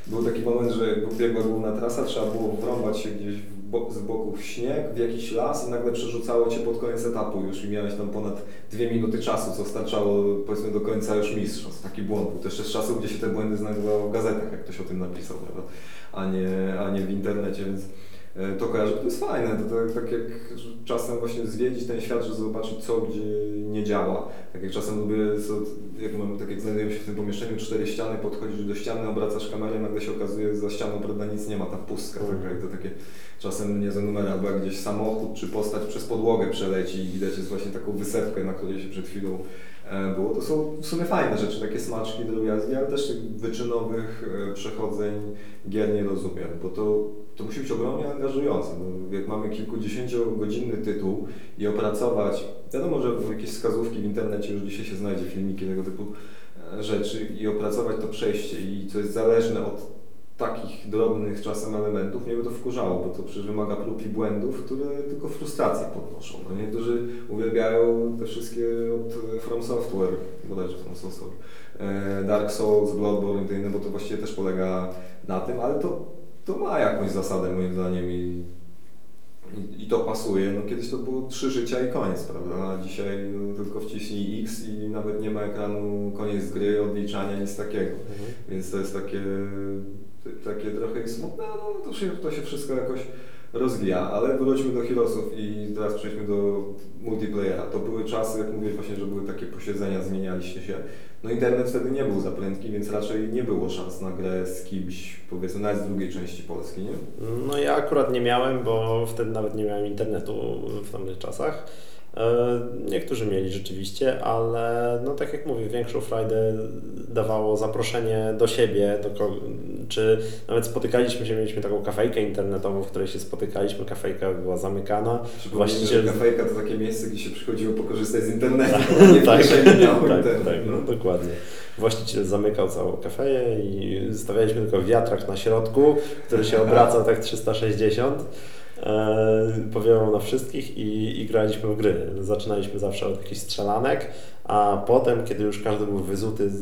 był taki moment, że biegła główna trasa, trzeba było wrąbać się gdzieś bo, z boku w śnieg, w jakiś las i nagle przerzucało Cię pod koniec etapu już i miałeś tam ponad dwie minuty czasu, co starczało powiedzmy do końca już mistrzostw. Taki błąd był. Jeszcze z czasów, gdzie się te błędy znajdowały w gazetach, jak ktoś o tym napisał, prawda? A nie, a nie w internecie, więc to kojarzę, to jest fajne, to tak, tak jak czasem właśnie zwiedzić ten świat, żeby zobaczyć co gdzie nie działa. Tak jak czasem lubię, co, jak mamy, tak jak znajdujemy się w tym pomieszczeniu, cztery ściany, podchodzisz do ściany, obracasz kamerę, nagle się okazuje, za ścianą prawda nic nie ma, ta pustka, Mhm. taka, to takie czasem nie za numer, albo jak gdzieś samochód czy postać przez podłogę przeleci i widać jest właśnie taką wysepkę, na której się przed chwilą e, było. To są w sumie fajne rzeczy, takie smaczki drobiazgi, ale też tych wyczynowych e, przechodzeń gier nie rozumiem, bo to, to musi być ogromnie angażujące. No, jak mamy kilkudziesięciogodzinny tytuł i opracować, wiadomo, że w jakieś wskazówki w internecie już dzisiaj się znajdzie filmiki tego typu e, rzeczy i opracować to przejście i co jest zależne od takich drobnych czasem elementów, mnie by to wkurzało, bo to przecież wymaga prób i błędów, które tylko frustrację podnoszą. No niektórzy uwielbiają te wszystkie od From Software, bodajże From Software, e, Dark Souls, Bloodborne i te inne, bo to właściwie też polega na tym, ale to, to ma jakąś zasadę moim zdaniem i, i, i to pasuje. No kiedyś to było trzy życia i koniec, prawda? A dzisiaj no, tylko wciśnij X i nawet nie ma ekranu koniec gry, odliczania, nic takiego. Mhm. Więc to jest takie, takie trochę smutne, no ale to się, to się wszystko jakoś rozwija, ale wróćmy do Heroesów i teraz przejdźmy do multiplayera. To były czasy, jak mówię właśnie, że były takie posiedzenia, zmienialiście się. No internet wtedy nie był za prędki, więc raczej nie było szans na grę z kimś, powiedzmy nawet z drugiej części Polski, nie? No ja akurat nie miałem, bo wtedy nawet nie miałem internetu w tamtych czasach. E, Niektórzy mieli rzeczywiście, ale no tak jak mówię, większą frajdę dawało zaproszenie do siebie, do czy nawet spotykaliśmy się, mieliśmy taką kafejkę internetową, w której się spotykaliśmy, kafejka była zamykana. Właściciel- że kafejka to takie miejsce, gdzie się przychodziło pokorzystać z internetu, Tak, nie tak, tak, miało tak, internetu. tak, no dokładnie. Właściciel zamykał całą kafeję i stawialiśmy tylko wiatrak na środku, który się obracał tak 360. E, powiewał na wszystkich i, i graliśmy w gry. Zaczynaliśmy zawsze od jakichś strzelanek, a potem, kiedy już każdy był wyzuty z,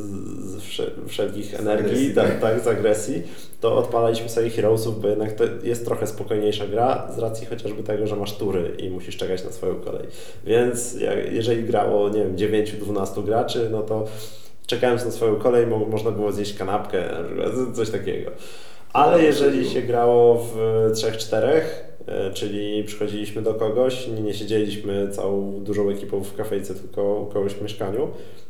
z wsze- wszelkich Z energii, agresji, tak, tak. tak, z agresji, to odpalaliśmy sobie Heroesów, bo jednak to jest trochę spokojniejsza gra z racji chociażby tego, że masz tury i musisz czekać na swoją kolej. Więc jak, jeżeli grało, nie wiem, 9-12 graczy, no to czekając na swoją kolej mo można było zjeść kanapkę, coś takiego. Ale jeżeli się grało w 3-4, e, czyli przychodziliśmy do kogoś, nie, siedzieliśmy całą dużą ekipą w kafejce, tylko u kogoś w mieszkaniu,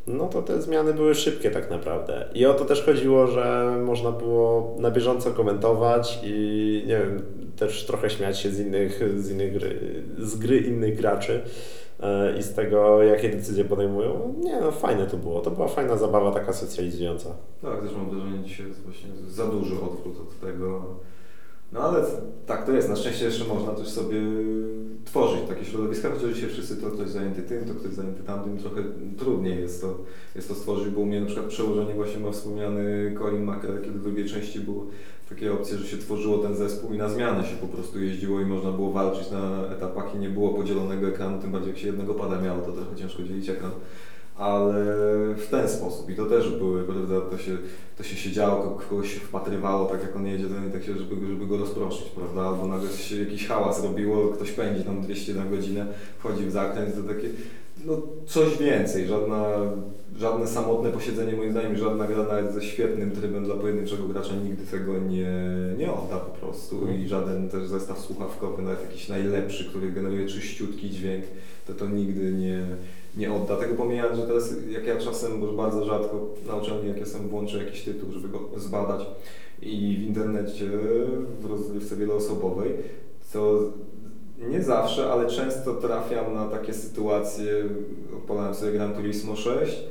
no to te zmiany były szybkie tak naprawdę. I o to też chodziło, że można było na bieżąco komentować i nie wiem, też trochę śmiać się z innych, z innych gry, z gry innych graczy i z tego, jakie decyzje podejmują. Nie no, fajne to było. To była fajna zabawa, taka socjalizująca. Tak, też mam wrażenie, dzisiaj jest właśnie za duży odwrót od tego. No ale tak to jest. Na szczęście jeszcze można też sobie tworzyć takie środowiska, chociaż dzisiaj wszyscy to ktoś zajęty tym, to ktoś zajęty tamtym. Trochę trudniej jest to, jest to stworzyć, bo u mnie na przykład przełożenie właśnie ma wspomniany Colin McRae, kiedy w drugiej części było takie opcje, że się tworzyło ten zespół i na zmianę się po prostu jeździło i można było walczyć na etapach i nie było podzielonego ekranu, tym bardziej jak się jednego pada miało, to trochę ciężko dzielić ekran ale w ten sposób. I to też były, prawda, to się, to się siedziało, ko- kogoś się wpatrywało, tak jak on jedzie, to nie tak się, żeby, żeby go rozproszyć, prawda, albo nagle się jakiś hałas robiło, ktoś pędzi tam 200 na godzinę, wchodzi w zakręt, to takie, no coś więcej, żadna, żadne samotne posiedzenie moim zdaniem, żadna gra nawet ze świetnym trybem dla pojedynczego gracza nigdy tego nie, nie odda po prostu. I żaden też zestaw słuchawkowy, nawet jakiś najlepszy, który generuje czyściutki dźwięk, to to nigdy nie, nie odda. Tego pomijając, że teraz jak ja czasem, bo bardzo rzadko na uczelni, jak jestem włączę jakiś tytuł, żeby go zbadać i w internecie, w rozgrywce wieloosobowej, to nie zawsze, ale często trafiam na takie sytuacje, odpalałem sobie Gran Turismo 6,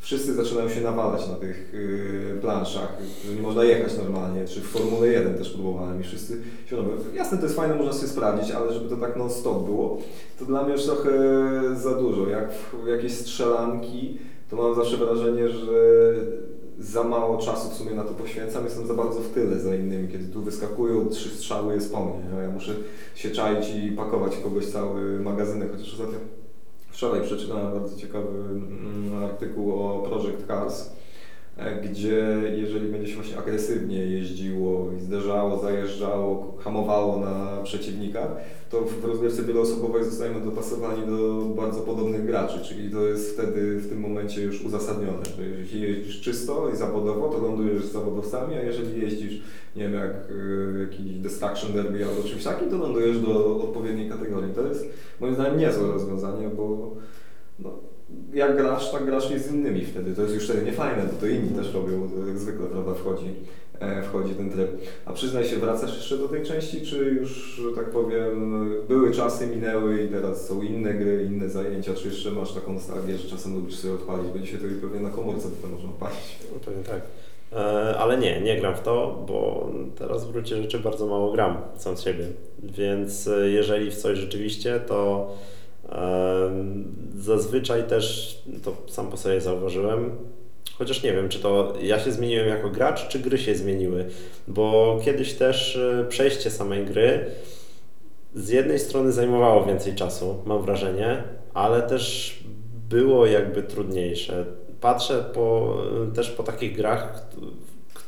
wszyscy zaczynają się nawalać na tych yy, planszach, że nie można jechać normalnie, czy w Formule 1 też próbowałem i wszyscy się robią. Jasne, to jest fajne, można sobie sprawdzić, ale żeby to tak non-stop było, to dla mnie już trochę za dużo. Jak w jakieś strzelanki, to mam zawsze wrażenie, że za mało czasu w sumie na to poświęcam, jestem za bardzo w tyle za innymi, kiedy tu wyskakują trzy strzały jest po mnie, a ja muszę się czaić i pakować kogoś cały magazynek, chociaż ostatnio Wczoraj przeczytałem bardzo ciekawy mm, artykuł o Project Cars, gdzie jeżeli będzie się właśnie agresywnie jeździło i zderzało, zajeżdżało, hamowało na przeciwnika, to w rozgrywce wieloosobowej zostajemy dopasowani do bardzo podobnych graczy, czyli to jest wtedy w tym momencie już uzasadnione, że jeśli jeździsz czysto i zawodowo, to lądujesz z zawodowcami, a jeżeli jeździsz, nie wiem, jak y, jakiś Destruction Derby albo czymś takim, to lądujesz do odpowiedniej kategorii. To jest moim zdaniem niezłe rozwiązanie, bo no, jak grasz, tak grasz z innymi wtedy. To jest już wtedy niefajne, bo to inni też robią, to jak zwykle, prawda, wchodzi, e, wchodzi ten tryb. A przyznaj się, wracasz jeszcze do tej części, czy już, że tak powiem, były czasy, minęły i teraz są inne gry, inne zajęcia, czy jeszcze masz taką nostalgię, że czasem lubisz sobie odpalić, bo dzisiaj to i pewnie na komórce to można odpalić. No, pewnie tak. E, Ale nie, nie gram w to, bo teraz w gruncie rzeczy bardzo mało gram sam z siebie. Więc e, jeżeli w coś rzeczywiście, to zazwyczaj też, to sam po sobie zauważyłem, chociaż nie wiem, czy to ja się zmieniłem jako gracz, czy gry się zmieniły. Bo kiedyś też e, przejście samej gry z jednej strony zajmowało więcej czasu, mam wrażenie, ale też było jakby trudniejsze. Patrzę po, też po takich grach,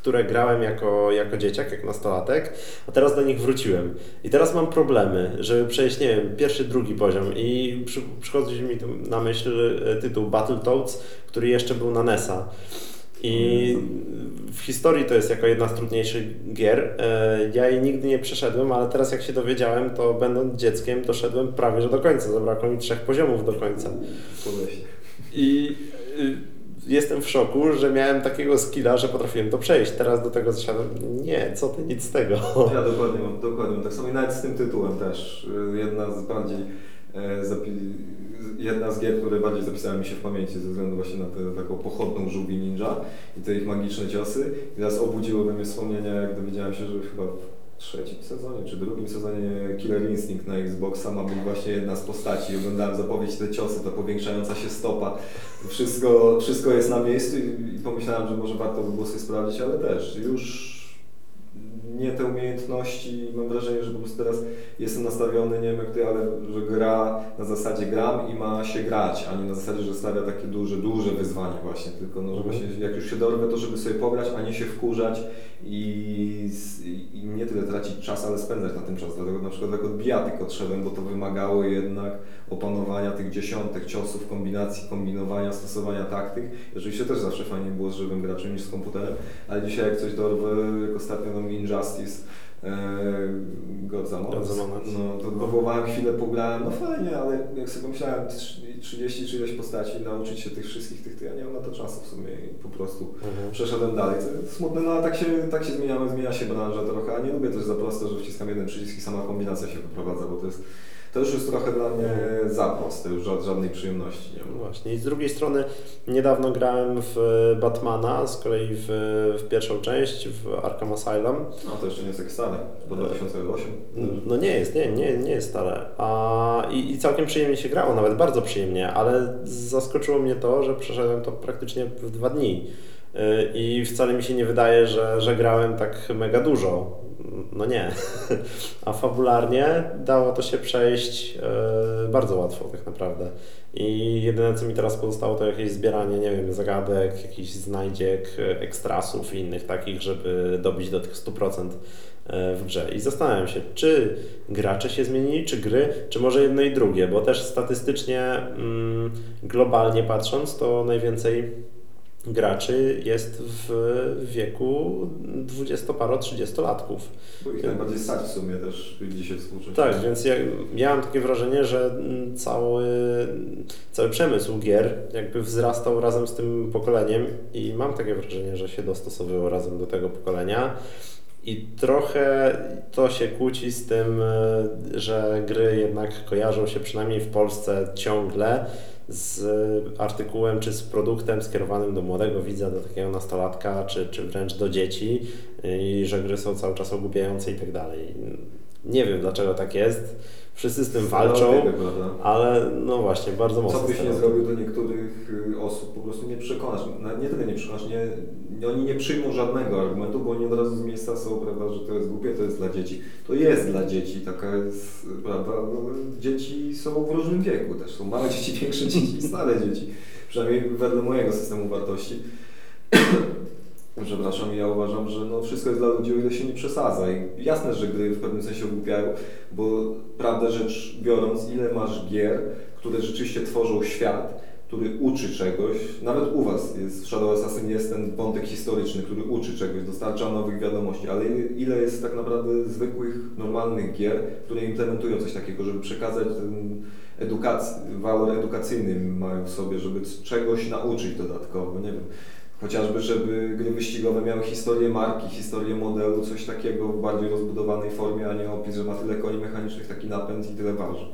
które grałem jako, jako dzieciak, jak nastolatek, a teraz do nich wróciłem. I teraz mam problemy, żeby przejść, nie wiem, pierwszy, drugi poziom i przy, przychodzi mi tu na myśl e, tytuł Battletoads, który jeszcze był na NES-a. I w historii to jest jako jedna z trudniejszych gier. E, Ja jej nigdy nie przeszedłem, ale teraz jak się dowiedziałem, to będąc dzieckiem doszedłem prawie że do końca. Zabrakło mi trzech poziomów do końca. I y, jestem w szoku, że miałem takiego skilla, że potrafiłem to przejść. Teraz do tego zasiadłem. Nie, co ty, nic z tego. Ja dokładnie mam, dokładnie. Tak samo i nawet z tym tytułem też. Y, Jedna z bardziej e, jedna z gier, które bardziej zapisały mi się w pamięci ze względu właśnie na tę taką pochodną żółwi ninja i te ich magiczne ciosy. I teraz obudziło we mnie wspomnienia, jak dowiedziałem się, że chyba trzecim sezonie czy drugim sezonie Killer Instinct na Xboxa ma być właśnie jedna z postaci. Oglądałem zapowiedź te ciosy, ta powiększająca się stopa. Wszystko, wszystko jest na miejscu i, pomyślałem, że może warto by było sobie sprawdzić, ale też już nie te umiejętności, mam wrażenie, że po prostu teraz jestem nastawiony, nie wiem jak ty, ale że gra na zasadzie gram i ma się grać, a nie na zasadzie, że stawia takie duże, duże wyzwanie właśnie, tylko no, że Mhm. właśnie jak już się dorwę, to żeby sobie pograć, a nie się wkurzać i, i nie tyle tracić czas, ale spędzać na tym czas. Dlatego na przykład jak od bijatyk odszedłem, bo to wymagało jednak opanowania tych dziesiątek ciosów, kombinacji, kombinowania, stosowania taktyk. I Oczywiście też zawsze fajnie było z żywym graczem niż z komputerem, ale dzisiaj jak coś dorwę, jak ostatnio nam Injustice, e, God Among God Us, Among Us. no to próbowałem chwilę, pograłem, no fajnie, ale jak sobie pomyślałem, 30 czy ileś postaci, nauczyć się tych wszystkich tych, to ja nie mam na to czasu w sumie i po prostu Mhm. przeszedłem dalej. To jest smutne, no ale tak się, tak się zmieniamy, zmienia się branża trochę, a nie lubię też za prosto, że wciskam jeden przycisk i sama kombinacja się wyprowadza, bo to jest, to już jest trochę dla mnie za proste, już ża- żadnej przyjemności nie No ma. Właśnie. I z drugiej strony niedawno grałem w Batmana, z kolei w, w pierwszą część, w Arkham Asylum. No to jeszcze nie jest tak stare, bo 2008. No nie jest, nie, nie, nie jest stare. A, i, I całkiem przyjemnie się grało, nawet bardzo przyjemnie, ale zaskoczyło mnie to, że przeszedłem to praktycznie w dwa dni. Yy, I wcale mi się nie wydaje, że, że grałem tak mega dużo. No nie. A fabularnie dało to się przejść yy, bardzo łatwo tak naprawdę. I jedyne co mi teraz pozostało to jakieś zbieranie, nie wiem, zagadek, jakichś znajdziek, yy, ekstrasów i innych takich, żeby dobić do tych 100% e, w grze. I zastanawiam się, czy gracze się zmienili, czy gry, czy może jedno i drugie, bo też statystycznie, mm, globalnie patrząc, to najwięcej graczy jest w wieku 20-paro-30-latków. Bo ich najbardziej stać w sumie też dzisiaj współcześnie. Tak, więc ja, ja mam takie wrażenie, że cały, cały przemysł gier jakby wzrastał razem z tym pokoleniem i mam takie wrażenie, że się dostosowywał razem do tego pokolenia. I trochę to się kłóci z tym, e, że gry jednak kojarzą się przynajmniej w Polsce ciągle z artykułem czy z produktem skierowanym do młodego widza, do takiego nastolatka, czy, czy wręcz do dzieci i że gry są cały czas ogłupiające i tak dalej. Nie wiem dlaczego tak jest. Wszyscy z tym walczą, ale no właśnie, bardzo mocno. Co byś nie zrobił, to niektórych y, osób po prostu nie przekonasz. Nie tyle nie przekonasz, nie, oni nie przyjmą żadnego argumentu, bo oni od razu z miejsca są, prawda, że to jest głupie, to jest dla dzieci. To jest dla dzieci, taka jest, prawda, no, dzieci są w różnym wieku też. Są małe dzieci, większe dzieci stare dzieci. Przynajmniej wedle mojego systemu wartości. Przepraszam, i ja uważam, że no wszystko jest dla ludzi, o ile się nie przesadza. I jasne, że gry w pewnym sensie ogłupiają, bo prawdę rzecz biorąc, ile masz gier, które rzeczywiście tworzą świat, który uczy czegoś, nawet u Was jest w Shadow Assassin jest ten wątek historyczny, który uczy czegoś, dostarcza nowych wiadomości, ale ile jest tak naprawdę zwykłych, normalnych gier, które implementują coś takiego, żeby przekazać ten edukac- walor edukacyjny mają w sobie, żeby czegoś nauczyć dodatkowo, nie wiem. Chociażby, żeby gry wyścigowe miały historię marki, historię modelu, coś takiego w bardziej rozbudowanej formie, a nie opis, że ma tyle koni mechanicznych, taki napęd i tyle waży.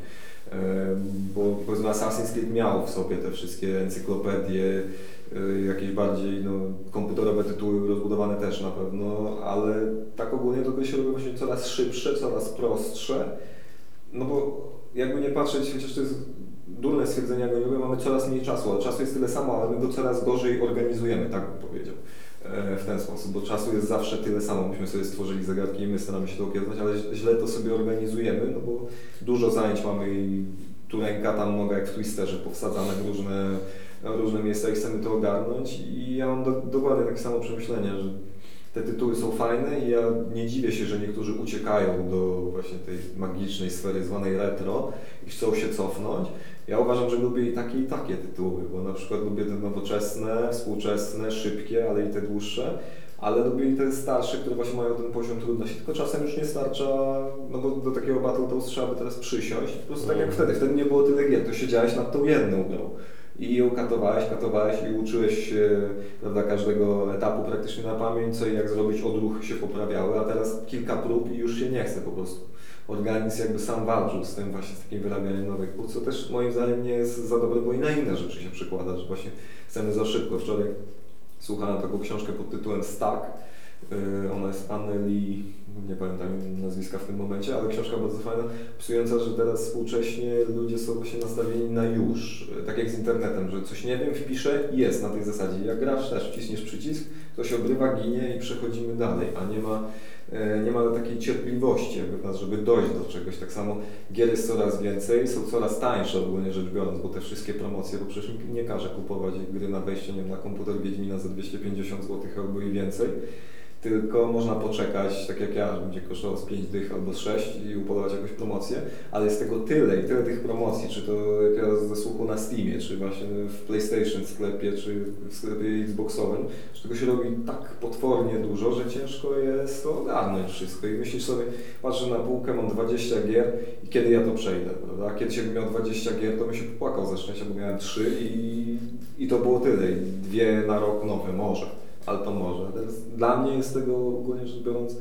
Bo powiedzmy Assassin's Creed miał w sobie te wszystkie encyklopedie, y, jakieś bardziej no, komputerowe tytuły rozbudowane też na pewno, ale tak ogólnie to się robi właśnie coraz szybsze, coraz prostsze, no bo jakby nie patrzeć, chociaż to jest durne stwierdzenie, jak mówię, mamy coraz mniej czasu, a czasu jest tyle samo, ale my go coraz gorzej organizujemy, tak bym powiedział. E, w ten sposób, bo czasu jest zawsze tyle samo. Myśmy sobie stworzyli zagadki i my staramy się to ukierować, ale źle to sobie organizujemy, no bo dużo zajęć mamy i tu ręka, tam noga jak w Twisterze powsadzane w różne, różne miejsca i chcemy to ogarnąć i ja mam do, dokładnie takie samo przemyślenie, że te tytuły są fajne i ja nie dziwię się, że niektórzy uciekają do właśnie tej magicznej sfery zwanej retro i chcą się cofnąć. Ja uważam, że lubię i takie i takie tytuły, bo na przykład lubię te nowoczesne, współczesne, szybkie, ale i te dłuższe, ale lubię i te starsze, które właśnie mają ten poziom trudności, tylko czasem już nie starcza, no bo do takiego Battletoads trzeba by teraz przysiąść, po prostu tak jak mhm. wtedy, wtedy nie było tyle gier, to siedziałeś nad tą jedną grą i ją katowałeś, katowałeś i uczyłeś się prawda, każdego etapu praktycznie na pamięć, co i jak zrobić, odruchy się poprawiały, a teraz kilka prób i już się nie chce po prostu. Organizm jakby sam walczył z tym właśnie, z takim wyrabianiem nowych pól, co też moim zdaniem nie jest za dobre, bo i na inne rzeczy się przekłada, że właśnie chcemy za szybko. Wczoraj słuchałem taką książkę pod tytułem Stack, ona jest Anneli, nie pamiętam nazwiska w tym momencie, ale książka bardzo fajna, psująca, że teraz współcześnie ludzie są właśnie nastawieni na już, tak jak z internetem, że coś nie wiem, wpiszę jest na tej zasadzie. Jak grasz też, wciśniesz przycisk, to się obrywa, ginie i przechodzimy dalej, a nie ma, e, nie ma takiej cierpliwości jakby żeby dojść do czegoś. Tak samo gier jest coraz więcej, są coraz tańsze ogólnie rzecz biorąc, bo te wszystkie promocje, bo przecież nie każe kupować gry na wejście nie wiem, na komputer Wiedźmina za 250 zł albo i więcej tylko można poczekać, tak jak ja, że będzie kosztował z 5 dych albo z 6 i upolować jakąś promocję, ale jest tego tyle i tyle tych promocji, czy to jak ja zasłuchu na Steamie, czy właśnie w PlayStation sklepie, czy w sklepie Xboxowym, że tego się robi tak potwornie dużo, że ciężko jest to ogarnąć wszystko. I myślisz sobie, patrzę na półkę, mam 20 gier i kiedy ja to przejdę, prawda? Kiedyś jakbym miał 20 gier, to bym się popłakał ze szczęścia, bo miałem 3 i, i to było tyle, i dwie na rok nowe, może ale to może. Dla mnie jest tego ogólnie rzecz biorąc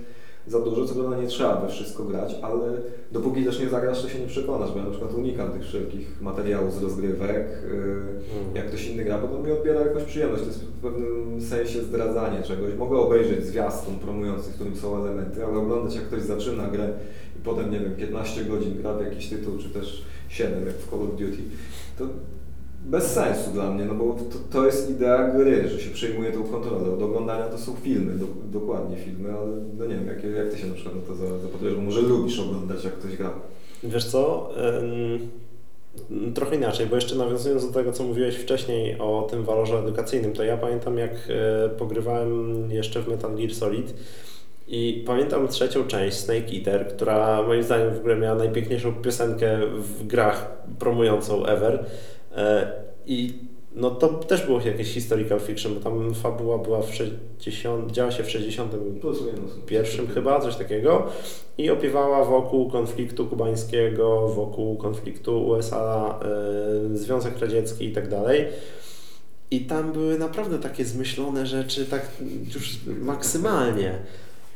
za dużo, co prawda nie trzeba we wszystko grać, ale dopóki też nie zagrasz, to się nie przekonasz, bo ja na przykład unikam tych wszelkich materiałów z rozgrywek, mm. jak ktoś inny gra, bo to mi odbiera jakąś przyjemność, to jest w pewnym sensie zdradzanie czegoś. Mogę obejrzeć zwiastun promujący, w którym są elementy, ale oglądać jak ktoś zaczyna grę i potem, nie wiem, 15 godzin gra w jakiś tytuł, czy też 7, jak w Call of Duty, to bez sensu dla mnie, no bo to, to jest idea gry, że się przejmuje tą kontrolę. Od oglądania to są filmy, do, dokładnie filmy, ale no nie wiem, jak, jak ty się na przykład na to zapatrujesz, bo może lubisz oglądać, jak ktoś gra. Wiesz co, trochę inaczej, bo jeszcze nawiązując do tego, co mówiłeś wcześniej o tym walorze edukacyjnym, to ja pamiętam, jak y, pogrywałem jeszcze w Metal Gear Solid, i pamiętam trzecią część, Snake Eater, która moim zdaniem w ogóle miała najpiękniejszą piosenkę w grach promującą ever. E, I no to też było jakieś historical fiction, bo tam fabuła była w 60, działa się w 61 chyba, coś takiego i opiewała wokół konfliktu kubańskiego, wokół konfliktu USA, y, Związek Radziecki i tak dalej. I tam były naprawdę takie zmyślone rzeczy, tak już maksymalnie.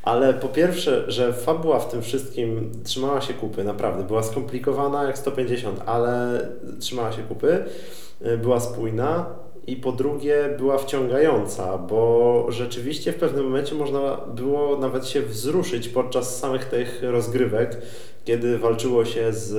Ale po pierwsze, że fabuła w tym wszystkim trzymała się kupy, naprawdę. Była skomplikowana jak 150, ale trzymała się kupy, y, była spójna i po drugie była wciągająca, bo rzeczywiście w pewnym momencie można było nawet się wzruszyć podczas samych tych rozgrywek, kiedy walczyło się z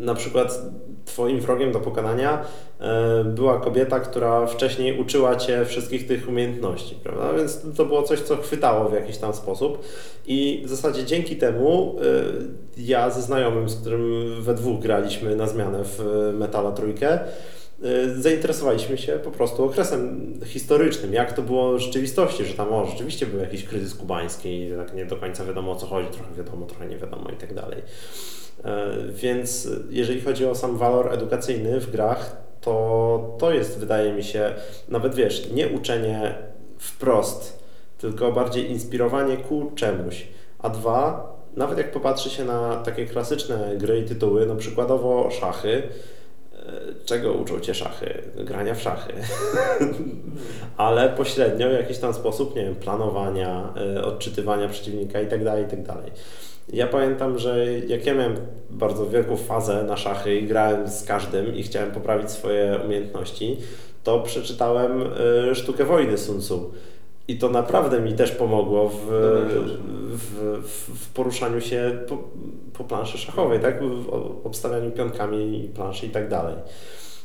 na przykład Twoim wrogiem do pokonania e, była kobieta, która wcześniej uczyła Cię wszystkich tych umiejętności, prawda? Więc to było coś, co chwytało w jakiś tam sposób i w zasadzie dzięki temu e, ja ze znajomym, z którym we dwóch graliśmy na zmianę w Metala Trójkę, zainteresowaliśmy się po prostu okresem historycznym, jak to było w rzeczywistości, że tam o, rzeczywiście był jakiś kryzys kubański i tak nie do końca wiadomo o co chodzi, trochę wiadomo, trochę nie wiadomo i tak dalej. E, więc jeżeli chodzi o sam walor edukacyjny w grach, to to jest, wydaje mi się, nawet wiesz, nie uczenie wprost, tylko bardziej inspirowanie ku czemuś. A dwa, nawet jak popatrzy się na takie klasyczne gry i tytuły, no przykładowo szachy, e, czego uczą cię szachy? Grania w szachy. Ale pośrednio w jakiś tam sposób, nie wiem, planowania, e, odczytywania przeciwnika i tak dalej, i tak. Ja pamiętam, że jak ja miałem bardzo wielką fazę na szachy i grałem z każdym i chciałem poprawić swoje umiejętności, to przeczytałem y, Sztukę Wojny Sun Tzu. I to naprawdę mi też pomogło w, w, w, poruszaniu się po, po planszy szachowej, tak? w obstawianiu pionkami planszy i tak dalej.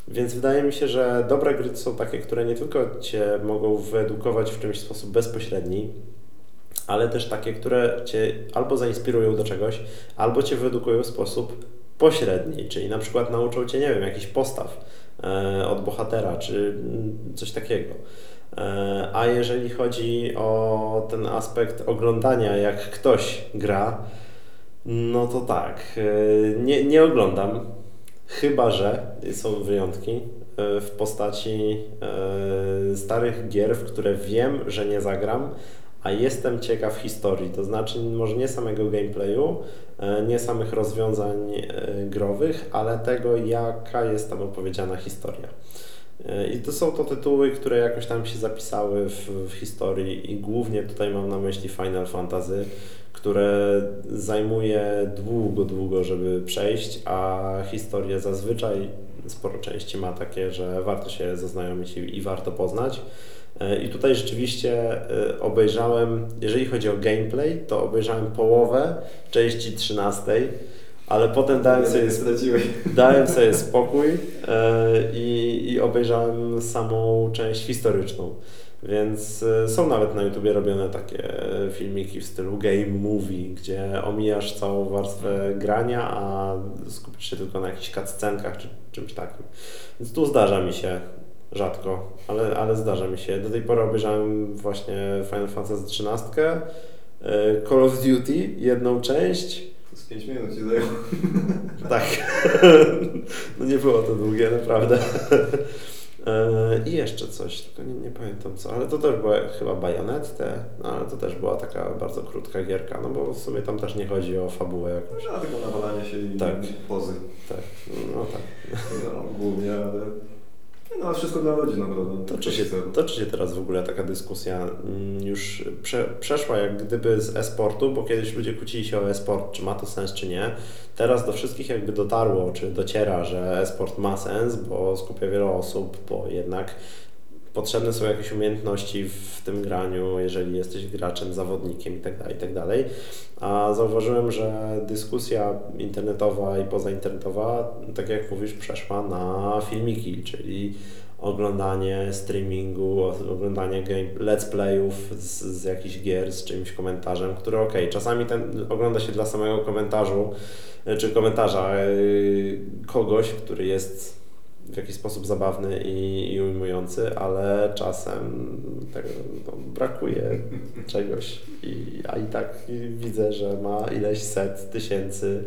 Więc wydaje mi się, że dobre gry są takie, które nie tylko Cię mogą wyedukować w czymś sposób bezpośredni, ale też takie, które Cię albo zainspirują do czegoś, albo Cię wyedukują w sposób pośredni, czyli na przykład nauczą Cię, nie wiem, jakiś postaw e, od bohatera, czy coś takiego. E, a jeżeli chodzi o ten aspekt oglądania, jak ktoś gra, no to tak, e, nie, nie oglądam, chyba że są wyjątki e, w postaci starych gier, w które wiem, że nie zagram, a jestem ciekaw historii, to znaczy może nie samego gameplayu, nie samych rozwiązań growych, ale tego, jaka jest tam opowiedziana historia. E, I to są to tytuły, które jakoś tam się zapisały w, w historii i głównie tutaj mam na myśli Final Fantasy, które zajmuje długo, długo, żeby przejść, a historia zazwyczaj sporo części ma takie, że warto się zaznajomić i, i warto poznać. E, I tutaj rzeczywiście e, obejrzałem, jeżeli chodzi o gameplay, to obejrzałem połowę części 13, ale potem dałem sobie, dałem sobie spokój e, i, i obejrzałem samą część historyczną. Więc są nawet na YouTubie robione takie filmiki w stylu game movie, gdzie omijasz całą warstwę grania, a skupisz się tylko na jakichś cutscenkach czy czymś takim. Więc tu zdarza mi się rzadko, ale, ale zdarza mi się. Do tej pory obejrzałem właśnie Final Fantasy XIII, e, Call of Duty, jedną część. Z 5 minut ci zajęło. Tak. No nie było to długie, naprawdę. E, I jeszcze coś, tylko nie, nie, pamiętam co, ale to też była chyba Bajonette, no ale to też była taka bardzo krótka gierka, no bo w sumie tam też nie chodzi o fabułę jakąś. No, tylko nawalanie się i tak. pozy. Tak, no tak. No, głównie, ale no, wszystko dla ludzi naprawdę. Toczy się, toczy się teraz w ogóle taka dyskusja mm, już prze, przeszła jak gdyby z e-sportu, bo kiedyś ludzie kłócili się o e-sport, czy ma to sens, czy nie. Teraz do wszystkich jakby dotarło, czy dociera, że e-sport ma sens, bo skupia wiele osób, bo jednak potrzebne są jakieś umiejętności w tym graniu, jeżeli jesteś graczem, zawodnikiem itd., tak itd. Tak A zauważyłem, że dyskusja internetowa i pozainternetowa, tak jak mówisz, przeszła na filmiki, czyli oglądanie streamingu, oglądanie game, let's playów z, z jakichś gier z czymś komentarzem, który ok, czasami ten ogląda się dla samego komentarzu, czy komentarza yy, kogoś, który jest w jakiś sposób zabawny i, i ujmujący, ale czasem tego, no, brakuje czegoś, I, a i tak widzę, że ma ileś set tysięcy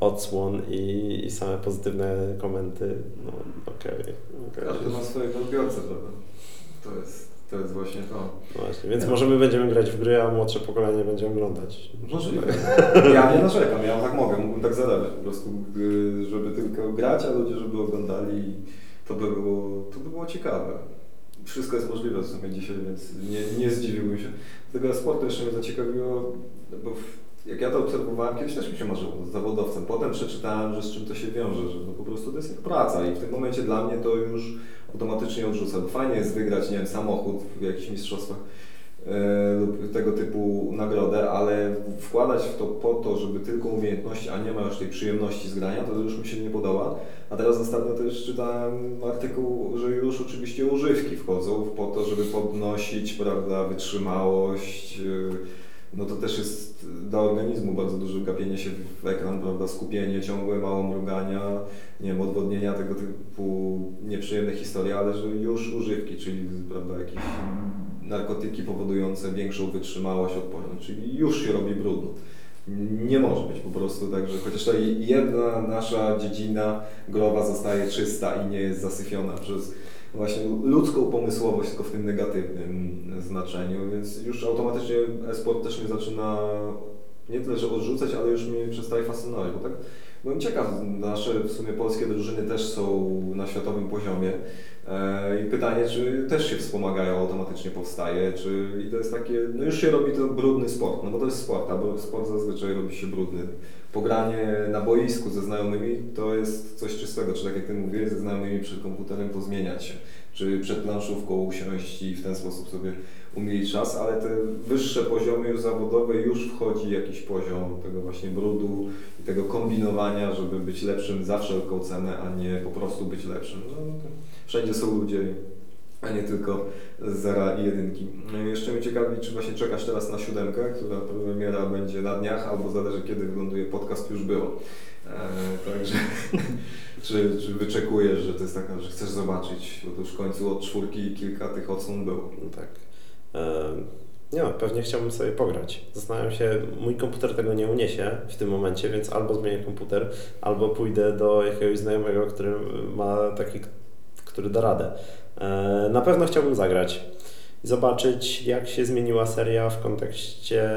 odsłon i, i same pozytywne komenty. No okej. Okay, okay. Każdy ma swojego odbiorcę, prawda? To jest to jest właśnie to. No właśnie, więc ja. może my będziemy grać w gry, a młodsze pokolenie będzie oglądać. Możliwe. Ja nie narzekam, ja tak mogę, mógłbym tak zadawać po prostu, żeby tylko grać, a ludzie żeby oglądali. To by było, to by było ciekawe. Wszystko jest możliwe w sumie dzisiaj, więc nie, nie zdziwiłbym się. Tego sportu jeszcze mnie zaciekawiło, bo jak ja to obserwowałem, kiedyś też mi się marzyło z zawodowcem. Potem przeczytałem, że z czym to się wiąże, że no po prostu to jest jak praca i w tym momencie dla mnie to już automatycznie odrzuca. Fajnie jest wygrać, nie wiem, samochód w jakichś mistrzostwach e, lub tego typu nagrodę, ale wkładać w to po to, żeby tylko umiejętności, a nie ma już tej przyjemności z grania, to już mi się nie podoba. A teraz ostatnio też czytałem artykuł, że już oczywiście używki wchodzą po to, żeby podnosić prawda, wytrzymałość, no to też jest dla organizmu bardzo duże gapienie się w ekran, prawda, skupienie ciągłe, mało mrugania, nie wiem, odwodnienia, tego typu nieprzyjemne historie, ale że już używki, czyli prawda, jakieś narkotyki powodujące większą wytrzymałość, odporność, czyli już się robi brudno. Nie może być po prostu tak, że chociaż ta jedna nasza dziedzina growa zostaje czysta i nie jest zasyfiona przez właśnie ludzką pomysłowość, tylko w tym negatywnym znaczeniu, więc już automatycznie e-sport też mnie zaczyna nie tyle, że odrzucać, ale już mnie przestaje fascynować, bo tak byłem ciekaw, nasze w sumie polskie drużyny też są na światowym poziomie e, i pytanie, czy też się wspomagają, automatycznie powstaje, czy i to jest takie, no już się robi to brudny sport, no bo to jest sport, a sport zazwyczaj robi się brudny. Pogranie na boisku ze znajomymi to jest coś czystego, czy tak jak Ty mówiłeś, ze znajomymi przed komputerem pozmieniać się, czy przed planszówką usiąść i w ten sposób sobie umieli czas, ale te wyższe poziomy już zawodowe już wchodzi jakiś poziom tego właśnie brudu i tego kombinowania, żeby być lepszym za wszelką cenę, a nie po prostu być lepszym. No, wszędzie są ludzie, a nie tylko zera i jedynki. No jeszcze mnie ciekawi, czy właśnie czekasz teraz na siódemkę, która premiera będzie na dniach, albo zależy kiedy wyląduje podcast, już było. E, także czy, czy wyczekujesz, że to jest taka, że chcesz zobaczyć, bo to już w końcu od czwórki kilka tych odsłon było. No tak. Nie no, pewnie chciałbym sobie pograć. Zastanawiam się, mój komputer tego nie uniesie w tym momencie, więc albo zmienię komputer, albo pójdę do jakiegoś znajomego, który ma taki, który da radę. Na pewno chciałbym zagrać i zobaczyć, jak się zmieniła seria w kontekście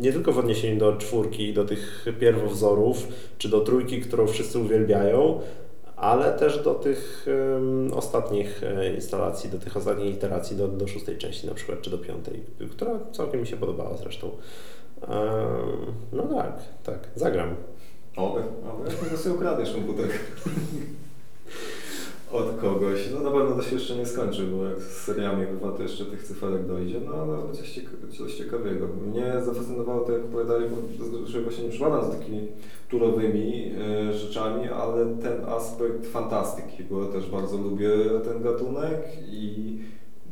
nie tylko w odniesieniu do czwórki, do tych pierwowzorów, czy do trójki, którą wszyscy uwielbiają, ale też do tych um, ostatnich e, instalacji, do tych ostatnich iteracji, do, do szóstej części na przykład, czy do piątej, która całkiem mi się podobała zresztą. Um, no tak, tak, zagram. Oby, oby, jak sobie ukradniesz komputer od kogoś. No na pewno to się jeszcze nie skończy, bo jak z seriami chyba to jeszcze tych cyferek dojdzie, no ale coś, cieka coś ciekawego. Mnie zafascynowało to, jak opowiadali, bo że właśnie nie przypadam z takimi turowymi e, rzeczami, ale ten aspekt fantastyki, bo ja też bardzo lubię ten gatunek i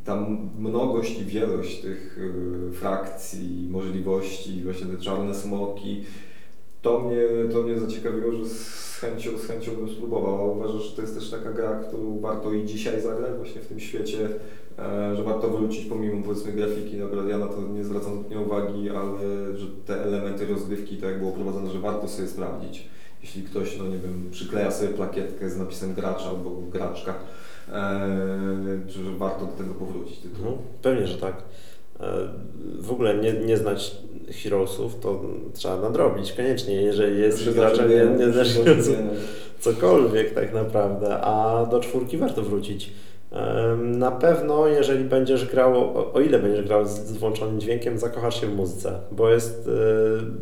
tam mnogość i wielość tych e, frakcji, możliwości, właśnie te czarne smoki, to mnie, to mnie zaciekawiło, że chęcią, z chęcią bym spróbował, a uważam, że to jest też taka gra, którą warto i dzisiaj zagrać właśnie w tym świecie, e, że warto wrócić pomimo powiedzmy grafiki, no ja na to nie zwracam zbytnio uwagi, ale że te elementy rozgrywki, tak jak było prowadzone, że warto sobie sprawdzić. Jeśli ktoś, no nie wiem, przykleja sobie plakietkę z napisem gracza albo graczka, e, że warto do tego powrócić. Mhm, pewnie, że tak. W ogóle nie, nie znać Heroesów, to trzeba nadrobić. Koniecznie, jeżeli jest graczem nie, nie znasz cokolwiek tak naprawdę, a do czwórki warto wrócić. Na pewno, jeżeli będziesz grał, o ile będziesz grał z włączonym dźwiękiem, zakochasz się w muzyce, bo jest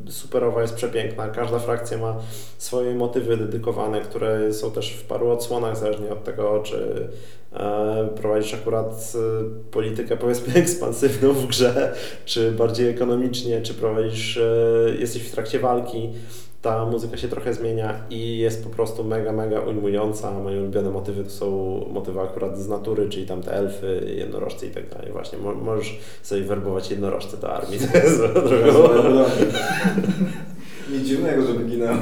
e, superowa, jest przepiękna. Każda frakcja ma swoje motywy dedykowane, które są też w paru odsłonach, zależnie od tego, czy e, prowadzisz akurat e, politykę powiedzmy ekspansywną w grze, czy bardziej ekonomicznie, czy prowadzisz, jesteś w trakcie walki ta muzyka się trochę zmienia i jest po prostu mega, mega ujmująca. Moje ulubione motywy to są motywy akurat z natury, czyli tam te elfy, jednorożce i tak dalej. Właśnie, możesz sobie werbować jednorożce do armii. Nic dziwnego, żeby ginęły.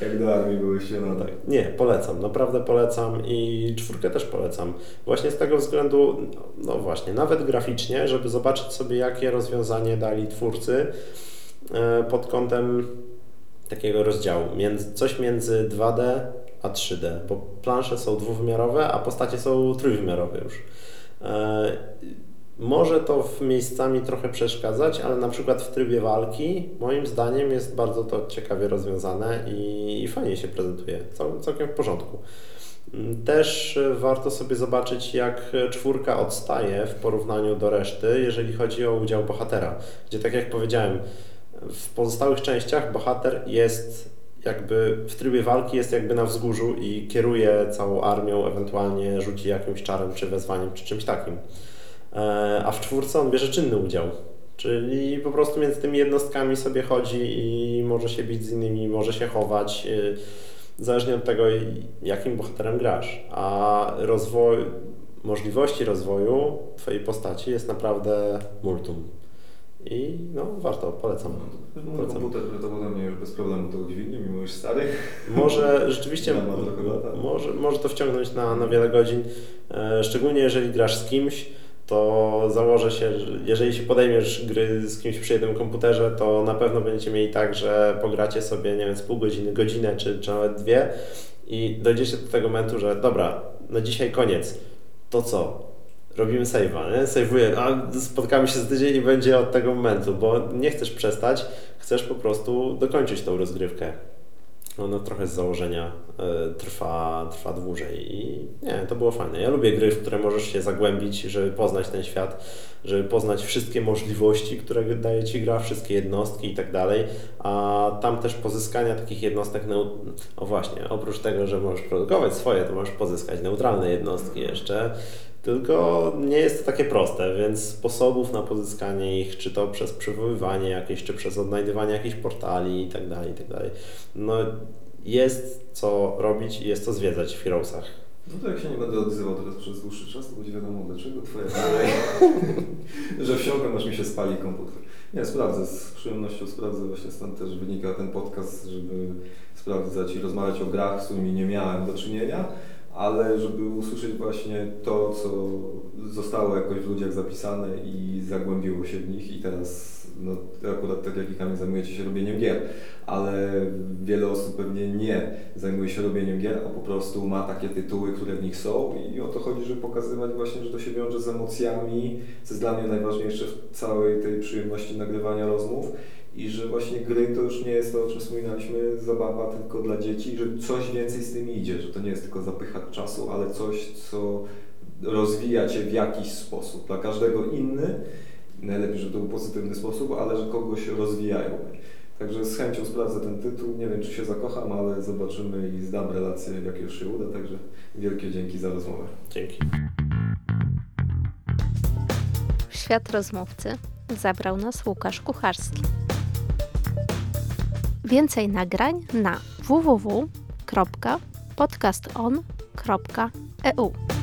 Jak do armii byłyście, no tak. Nie, polecam, naprawdę polecam i czwórkę też polecam. Właśnie z tego względu, no właśnie, nawet graficznie, żeby zobaczyć sobie, jakie rozwiązanie dali twórcy pod kątem takiego rozdziału. Między, coś między 2D a 3D, bo plansze są dwuwymiarowe, a postacie są trójwymiarowe już. E, może to w miejscami trochę przeszkadzać, ale na przykład w trybie walki moim zdaniem jest bardzo to ciekawie rozwiązane i, i fajnie się prezentuje, Cał, całkiem w porządku. Też warto sobie zobaczyć, jak czwórka odstaje w porównaniu do reszty, jeżeli chodzi o udział bohatera, gdzie tak jak powiedziałem, w pozostałych częściach bohater jest jakby w trybie walki jest jakby na wzgórzu i kieruje całą armią, ewentualnie rzuci jakimś czarem, czy wezwaniem, czy czymś takim. E, a w czwórce on bierze czynny udział. Czyli po prostu między tymi jednostkami sobie chodzi i może się bić z innymi, może się chować, e, zależnie od tego, jakim bohaterem grasz. A rozwój, możliwości rozwoju Twojej postaci jest naprawdę multum. I no warto, polecam. Mój Polecam. komputer prawdopodobnie już bez problemu to udźwignie, mimo już stary. Może rzeczywiście, może, może to wciągnąć na, na wiele godzin, e, szczególnie jeżeli grasz z kimś, to założę się, że jeżeli się podejmiesz gry z kimś przy jednym komputerze, to na pewno będziecie mieli tak, że pogracie sobie, nie wiem, z pół godziny, godzinę czy, czy nawet dwie i dojdziecie do tego momentu, że dobra, na dzisiaj koniec, to co? Robimy save'a, nie? Save'uję, a spotkamy się z tydzień i będzie od tego momentu, bo nie chcesz przestać, chcesz po prostu dokończyć tą rozgrywkę. Ono trochę z założenia y, trwa, trwa dłużej i nie, to było fajne. Ja lubię gry, w które możesz się zagłębić, żeby poznać ten świat, żeby poznać wszystkie możliwości, które daje Ci gra, wszystkie jednostki i tak dalej, a tam też pozyskania takich jednostek, o właśnie, oprócz tego, że możesz produkować swoje, to możesz pozyskać neutralne jednostki jeszcze, tylko nie jest to takie proste, więc sposobów na pozyskanie ich, czy to przez przywoływanie jakieś, czy przez odnajdywanie jakichś portali i tak dalej, i tak dalej. No jest co robić i jest co zwiedzać w Heroesach. No to jak się nie będę odzywał teraz przez dłuższy czas, to będzie wiadomo dlaczego twoja że wsiąkam, aż mi się spali komputer. Nie, sprawdzę, z przyjemnością sprawdzę, właśnie stąd też wynika ten podcast, żeby sprawdzać i rozmawiać o grach, z którymi nie miałem do czynienia, ale żeby usłyszeć właśnie to, co zostało jakoś w ludziach zapisane i zagłębiło się w nich i teraz, no akurat tak jak i Kamil zajmujecie się robieniem gier, ale wiele osób pewnie nie zajmuje się robieniem gier, a po prostu ma takie tytuły, które w nich są i o to chodzi, żeby pokazywać właśnie, że to się wiąże z emocjami, co jest dla mnie najważniejsze w całej tej przyjemności nagrywania rozmów i że właśnie gry to już nie jest to, o czym wspominaliśmy, zabawa tylko dla dzieci, że coś więcej z tym idzie, że to nie jest tylko zapychać czasu, ale coś, co rozwija Cię w jakiś sposób. Dla każdego inny, najlepiej, żeby to był pozytywny sposób, ale że kogoś rozwijają. Także z chęcią sprawdzę ten tytuł. Nie wiem, czy się zakocham, ale zobaczymy i zdam relację, jak już się uda. Także wielkie dzięki za rozmowę. Dzięki. W świat rozmówcy zabrał nas Łukasz Kucharski. Więcej nagrań na www.podcaston.eu